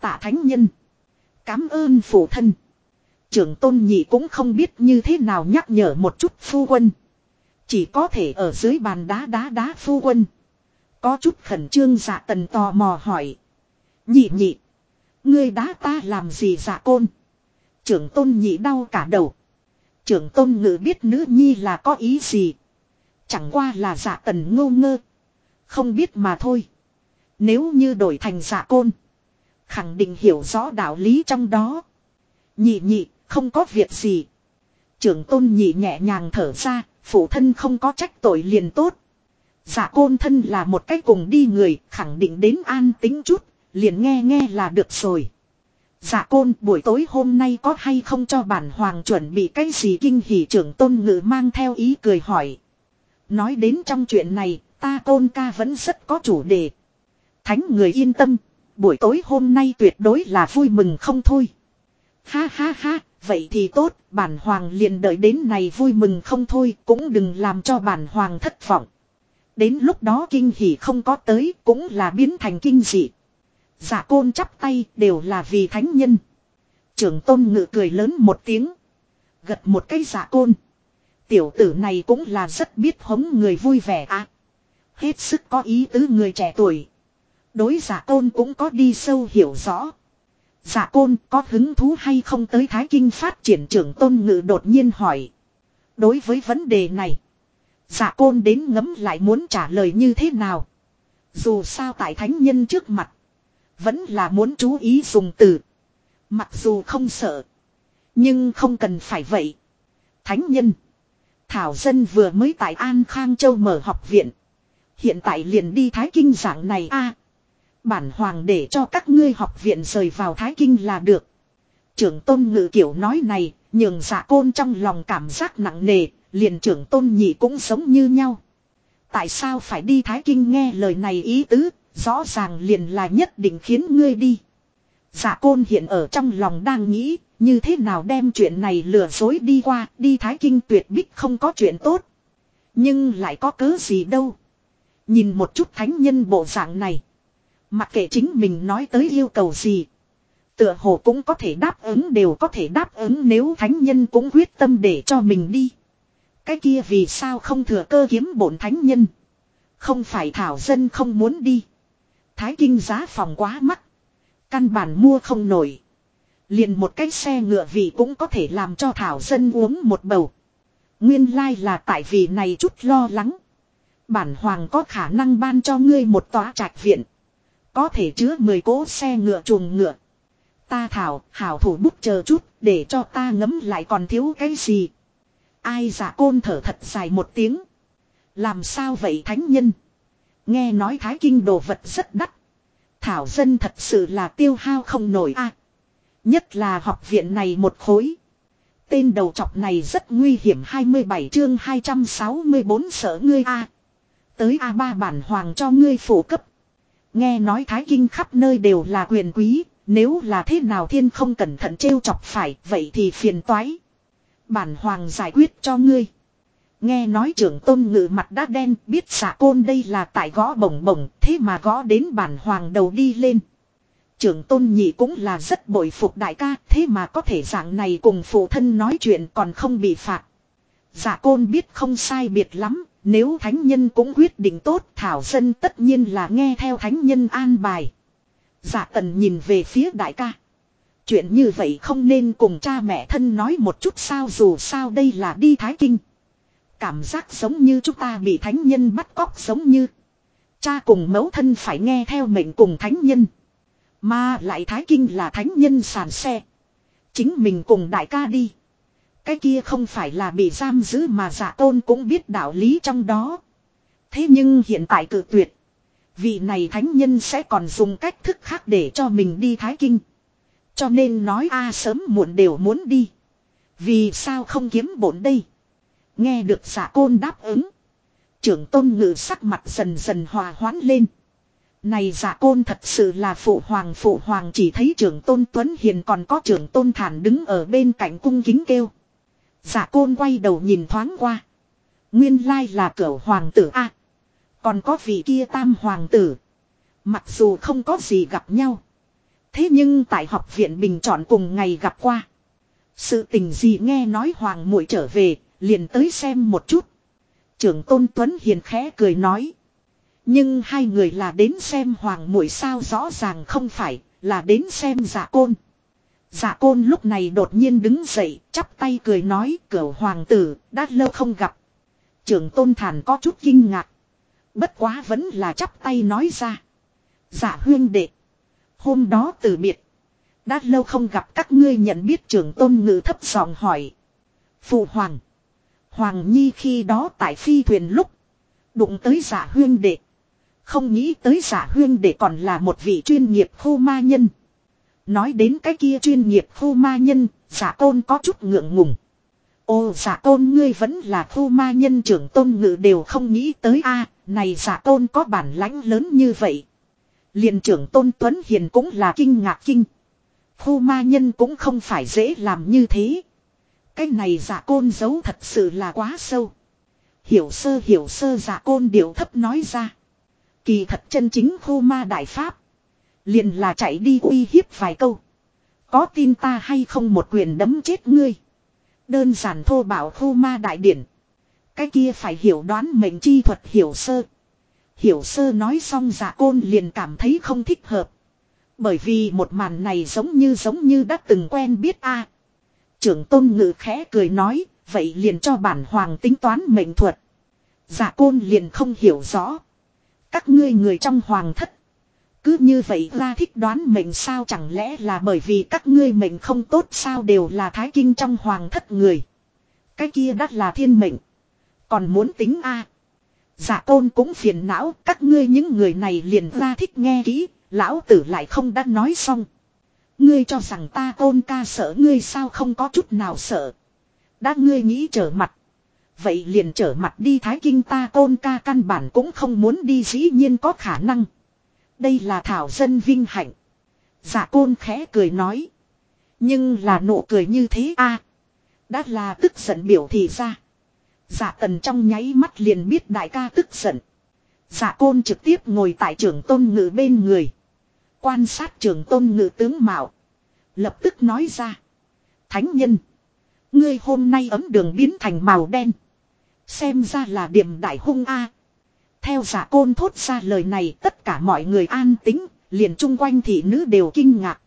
Tạ thánh nhân. Cám ơn phụ thân. Trưởng tôn nhị cũng không biết như thế nào nhắc nhở một chút phu quân. Chỉ có thể ở dưới bàn đá đá đá phu quân. Có chút khẩn trương dạ tần tò mò hỏi. Nhị nhị. Ngươi đá ta làm gì dạ côn. Trưởng tôn nhị đau cả đầu. Trưởng tôn ngự biết nữ nhi là có ý gì. Chẳng qua là giả tần ngô ngơ. Không biết mà thôi. Nếu như đổi thành giả côn. Khẳng định hiểu rõ đạo lý trong đó. Nhị nhị, không có việc gì. Trưởng tôn nhị nhẹ nhàng thở ra, phụ thân không có trách tội liền tốt. giả côn thân là một cách cùng đi người, khẳng định đến an tính chút, liền nghe nghe là được rồi. Dạ côn buổi tối hôm nay có hay không cho bản hoàng chuẩn bị cái gì kinh hỉ trưởng tôn ngự mang theo ý cười hỏi. Nói đến trong chuyện này, ta côn ca vẫn rất có chủ đề. Thánh người yên tâm, buổi tối hôm nay tuyệt đối là vui mừng không thôi. Ha ha ha, vậy thì tốt, bản hoàng liền đợi đến này vui mừng không thôi, cũng đừng làm cho bản hoàng thất vọng. Đến lúc đó kinh hỉ không có tới, cũng là biến thành kinh dị. Giả côn chắp tay đều là vì thánh nhân. Trưởng tôn ngự cười lớn một tiếng. Gật một cái giả côn. Tiểu tử này cũng là rất biết hống người vui vẻ à. Hết sức có ý tứ người trẻ tuổi. Đối giả côn cũng có đi sâu hiểu rõ. Giả côn có hứng thú hay không tới Thái Kinh phát triển trưởng tôn ngự đột nhiên hỏi. Đối với vấn đề này. Giả côn đến ngấm lại muốn trả lời như thế nào. Dù sao tại thánh nhân trước mặt. Vẫn là muốn chú ý dùng từ. Mặc dù không sợ. Nhưng không cần phải vậy. Thánh nhân. Thảo dân vừa mới tại An Khang Châu mở học viện. Hiện tại liền đi Thái Kinh giảng này a Bản hoàng để cho các ngươi học viện rời vào Thái Kinh là được. Trưởng tôn ngự kiểu nói này, nhường giả côn trong lòng cảm giác nặng nề, liền trưởng tôn nhị cũng giống như nhau. Tại sao phải đi Thái Kinh nghe lời này ý tứ, rõ ràng liền là nhất định khiến ngươi đi. Giả côn hiện ở trong lòng đang nghĩ, như thế nào đem chuyện này lừa dối đi qua, đi Thái Kinh tuyệt bích không có chuyện tốt. Nhưng lại có cớ gì đâu. Nhìn một chút thánh nhân bộ dạng này. Mặc kệ chính mình nói tới yêu cầu gì. Tựa hồ cũng có thể đáp ứng đều có thể đáp ứng nếu thánh nhân cũng quyết tâm để cho mình đi. Cái kia vì sao không thừa cơ kiếm bổn thánh nhân. Không phải thảo dân không muốn đi. Thái kinh giá phòng quá mắc. Căn bản mua không nổi. Liền một cái xe ngựa vị cũng có thể làm cho thảo dân uống một bầu. Nguyên lai là tại vì này chút lo lắng. Bản hoàng có khả năng ban cho ngươi một tòa trạch viện. Có thể chứa 10 cỗ xe ngựa chuồng ngựa. Ta thảo, hảo thủ bút chờ chút, để cho ta ngấm lại còn thiếu cái gì. Ai giả côn thở thật dài một tiếng. Làm sao vậy thánh nhân? Nghe nói thái kinh đồ vật rất đắt. Thảo dân thật sự là tiêu hao không nổi a. nhất là học viện này một khối. Tên đầu trọc này rất nguy hiểm 27 chương 264 sở ngươi a. Tới A3 bản hoàng cho ngươi phổ cấp. Nghe nói thái kinh khắp nơi đều là quyền quý, nếu là thế nào thiên không cẩn thận trêu chọc phải, vậy thì phiền toái. Bản hoàng giải quyết cho ngươi. Nghe nói trưởng tôn ngự mặt đã đen, biết xả côn đây là tại gõ bổng bổng, thế mà gõ đến bản hoàng đầu đi lên. Trưởng tôn nhị cũng là rất bội phục đại ca, thế mà có thể dạng này cùng phụ thân nói chuyện còn không bị phạt. Dạ côn biết không sai biệt lắm, nếu thánh nhân cũng quyết định tốt thảo dân tất nhiên là nghe theo thánh nhân an bài. Dạ tần nhìn về phía đại ca. Chuyện như vậy không nên cùng cha mẹ thân nói một chút sao dù sao đây là đi thái kinh. Cảm giác giống như chúng ta bị thánh nhân bắt cóc giống như. Cha cùng mẫu thân phải nghe theo mệnh cùng thánh nhân. Mà lại thái kinh là thánh nhân sàn xe. Chính mình cùng đại ca đi. Cái kia không phải là bị giam giữ mà giả tôn cũng biết đạo lý trong đó. Thế nhưng hiện tại cự tuyệt. Vị này thánh nhân sẽ còn dùng cách thức khác để cho mình đi thái kinh. Cho nên nói a sớm muộn đều muốn đi. Vì sao không kiếm bổn đây. Nghe được giả côn đáp ứng. Trưởng tôn ngự sắc mặt dần dần hòa hoãn lên. Này giả côn thật sự là phụ hoàng phụ hoàng chỉ thấy trưởng tôn Tuấn Hiền còn có trưởng tôn thản đứng ở bên cạnh cung kính kêu. Giả côn quay đầu nhìn thoáng qua. Nguyên lai là cửa hoàng tử A. còn có vị kia tam hoàng tử. Mặc dù không có gì gặp nhau. Thế nhưng tại học viện bình chọn cùng ngày gặp qua. Sự tình gì nghe nói hoàng muội trở về, liền tới xem một chút. Trưởng tôn Tuấn Hiền khẽ cười nói. Nhưng hai người là đến xem hoàng muội sao rõ ràng không phải, là đến xem giả côn. Giả côn lúc này đột nhiên đứng dậy, chắp tay cười nói cửa hoàng tử, đã lâu không gặp. Trưởng tôn thản có chút kinh ngạc. Bất quá vẫn là chắp tay nói ra. Giả huyên đệ. Hôm đó từ biệt. Đã lâu không gặp các ngươi nhận biết trưởng tôn ngự thấp giọng hỏi. Phụ hoàng. Hoàng Nhi khi đó tại phi thuyền lúc. Đụng tới giả huyên đệ. Không nghĩ tới giả huyên đệ còn là một vị chuyên nghiệp khô ma nhân. Nói đến cái kia chuyên nghiệp khô ma nhân, giả tôn có chút ngượng ngùng. Ô giả tôn ngươi vẫn là khô ma nhân trưởng tôn ngự đều không nghĩ tới a này giả tôn có bản lãnh lớn như vậy. liền trưởng tôn Tuấn Hiền cũng là kinh ngạc kinh. Khô ma nhân cũng không phải dễ làm như thế. Cái này giả côn giấu thật sự là quá sâu. Hiểu sơ hiểu sơ giả côn điệu thấp nói ra. Kỳ thật chân chính khô ma đại pháp. Liền là chạy đi uy hiếp vài câu. Có tin ta hay không một quyền đấm chết ngươi. Đơn giản thô bảo khô ma đại điển. Cái kia phải hiểu đoán mệnh chi thuật hiểu sơ. Hiểu sơ nói xong giả côn liền cảm thấy không thích hợp. Bởi vì một màn này giống như giống như đã từng quen biết a. Trưởng tôn ngự khẽ cười nói, vậy liền cho bản hoàng tính toán mệnh thuật. Giả côn liền không hiểu rõ. Các ngươi người trong hoàng thất. Cứ như vậy ra thích đoán mệnh sao chẳng lẽ là bởi vì các ngươi mệnh không tốt sao đều là thái kinh trong hoàng thất người. Cái kia đắt là thiên mệnh. Còn muốn tính a Giả côn cũng phiền não, các ngươi những người này liền ra thích nghe kỹ, lão tử lại không đã nói xong. Ngươi cho rằng ta côn ca sợ ngươi sao không có chút nào sợ. Đã ngươi nghĩ trở mặt. Vậy liền trở mặt đi thái kinh ta côn ca căn bản cũng không muốn đi dĩ nhiên có khả năng. Đây là thảo dân vinh hạnh. giả côn khẽ cười nói. Nhưng là nụ cười như thế a à, Đã là tức giận biểu thị ra. giả tần trong nháy mắt liền biết đại ca tức giận. giả côn trực tiếp ngồi tại trưởng tôn ngự bên người. Quan sát trưởng tôn ngự tướng mạo. Lập tức nói ra. Thánh nhân. Ngươi hôm nay ấm đường biến thành màu đen. Xem ra là điểm đại hung a. Theo giả côn thốt ra lời này tất cả mọi người an tính, liền chung quanh thị nữ đều kinh ngạc.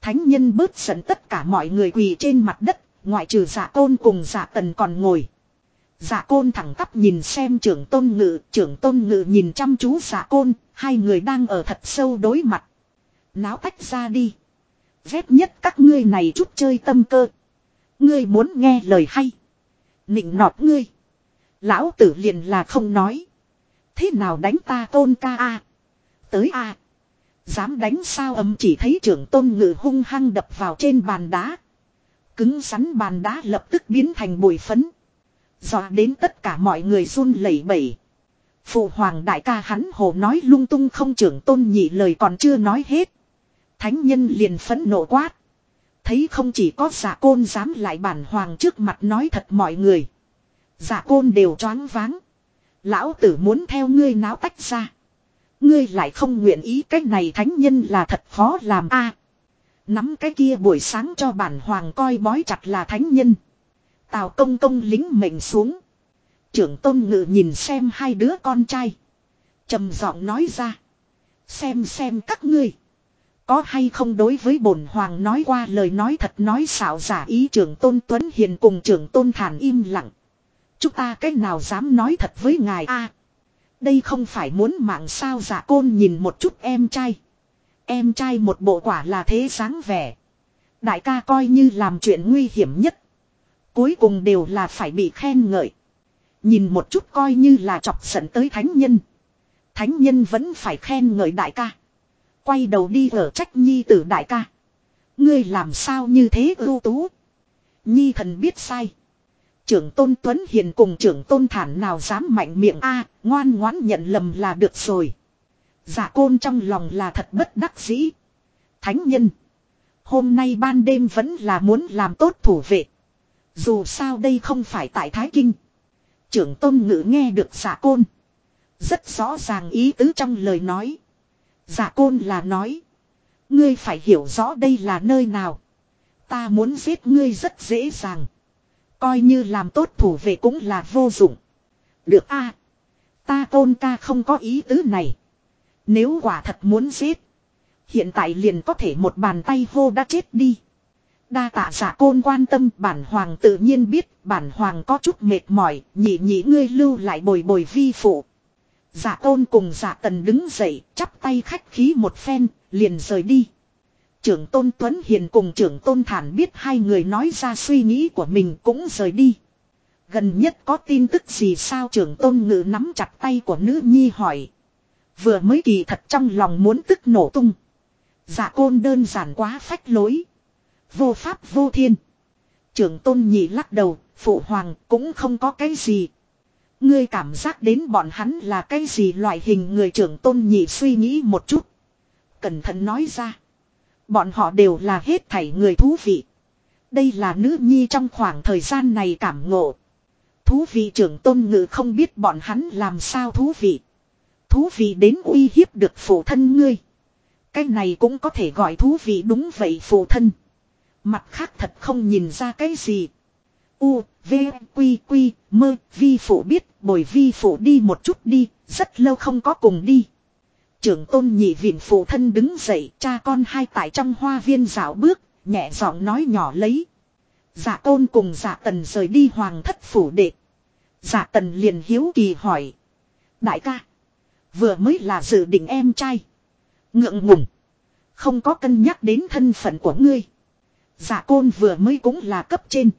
Thánh nhân bớt giận tất cả mọi người quỳ trên mặt đất, ngoại trừ giả côn cùng giả tần còn ngồi. Giả côn thẳng tắp nhìn xem trưởng tôn ngự, trưởng tôn ngự nhìn chăm chú giả côn, hai người đang ở thật sâu đối mặt. Náo tách ra đi. Ghét nhất các ngươi này chút chơi tâm cơ. Ngươi muốn nghe lời hay. Nịnh nọt ngươi. Lão tử liền là không nói. Thế nào đánh ta tôn ca a Tới a Dám đánh sao âm chỉ thấy trưởng tôn ngự hung hăng đập vào trên bàn đá. Cứng rắn bàn đá lập tức biến thành bụi phấn. Dọa đến tất cả mọi người run lẩy bẩy. Phụ hoàng đại ca hắn hồ nói lung tung không trưởng tôn nhị lời còn chưa nói hết. Thánh nhân liền phẫn nộ quát. Thấy không chỉ có giả côn dám lại bản hoàng trước mặt nói thật mọi người. Giả côn đều choáng váng. Lão tử muốn theo ngươi náo tách ra. Ngươi lại không nguyện ý cái này thánh nhân là thật khó làm a. nắm cái kia buổi sáng cho bản hoàng coi bói chặt là thánh nhân. Tào công công lính mệnh xuống. Trưởng tôn ngự nhìn xem hai đứa con trai. trầm giọng nói ra. Xem xem các ngươi. Có hay không đối với bổn hoàng nói qua lời nói thật nói xạo giả ý trưởng tôn Tuấn Hiền cùng trưởng tôn thản im lặng. Chúng ta cách nào dám nói thật với ngài a Đây không phải muốn mạng sao giả côn nhìn một chút em trai. Em trai một bộ quả là thế dáng vẻ. Đại ca coi như làm chuyện nguy hiểm nhất. Cuối cùng đều là phải bị khen ngợi. Nhìn một chút coi như là chọc giận tới thánh nhân. Thánh nhân vẫn phải khen ngợi đại ca. Quay đầu đi ở trách nhi tử đại ca. Ngươi làm sao như thế ưu tú. Nhi thần biết sai. Trưởng tôn Tuấn Hiền cùng trưởng tôn thản nào dám mạnh miệng a, ngoan ngoãn nhận lầm là được rồi. Giả côn trong lòng là thật bất đắc dĩ. Thánh nhân. Hôm nay ban đêm vẫn là muốn làm tốt thủ vệ. Dù sao đây không phải tại Thái Kinh. Trưởng tôn ngữ nghe được giả côn. Rất rõ ràng ý tứ trong lời nói. Giả côn là nói. Ngươi phải hiểu rõ đây là nơi nào. Ta muốn giết ngươi rất dễ dàng. Coi như làm tốt thủ vệ cũng là vô dụng. Được a Ta côn ca không có ý tứ này. Nếu quả thật muốn giết. Hiện tại liền có thể một bàn tay hô đã chết đi. Đa tạ giả côn quan tâm, bản hoàng tự nhiên biết, bản hoàng có chút mệt mỏi, nhị nhị ngươi lưu lại bồi bồi vi phụ. Dạ giả tôn cùng giả tần đứng dậy chắp tay khách khí một phen liền rời đi. Trưởng tôn Tuấn Hiền cùng trưởng tôn Thản biết hai người nói ra suy nghĩ của mình cũng rời đi. Gần nhất có tin tức gì sao trưởng tôn ngự nắm chặt tay của nữ nhi hỏi. Vừa mới kỳ thật trong lòng muốn tức nổ tung. Dạ côn đơn giản quá phách lối. Vô pháp vô thiên. Trưởng tôn nhị lắc đầu, phụ hoàng cũng không có cái gì. Ngươi cảm giác đến bọn hắn là cái gì loại hình người trưởng tôn nhị suy nghĩ một chút. Cẩn thận nói ra. Bọn họ đều là hết thảy người thú vị. Đây là nữ nhi trong khoảng thời gian này cảm ngộ. Thú vị trưởng tôn ngự không biết bọn hắn làm sao thú vị. Thú vị đến uy hiếp được phụ thân ngươi. Cái này cũng có thể gọi thú vị đúng vậy phụ thân. Mặt khác thật không nhìn ra cái gì. U, V, Quy, Quy, mơ, vi phụ biết, bồi vi phụ đi một chút đi, rất lâu không có cùng đi. Trưởng tôn nhị viện phụ thân đứng dậy, cha con hai tại trong hoa viên dạo bước, nhẹ giọng nói nhỏ lấy. Dạ tôn cùng dạ tần rời đi hoàng thất phủ đệ. Dạ tần liền hiếu kỳ hỏi. Đại ca, vừa mới là dự định em trai. Ngượng ngùng. Không có cân nhắc đến thân phận của ngươi. Dạ côn vừa mới cũng là cấp trên.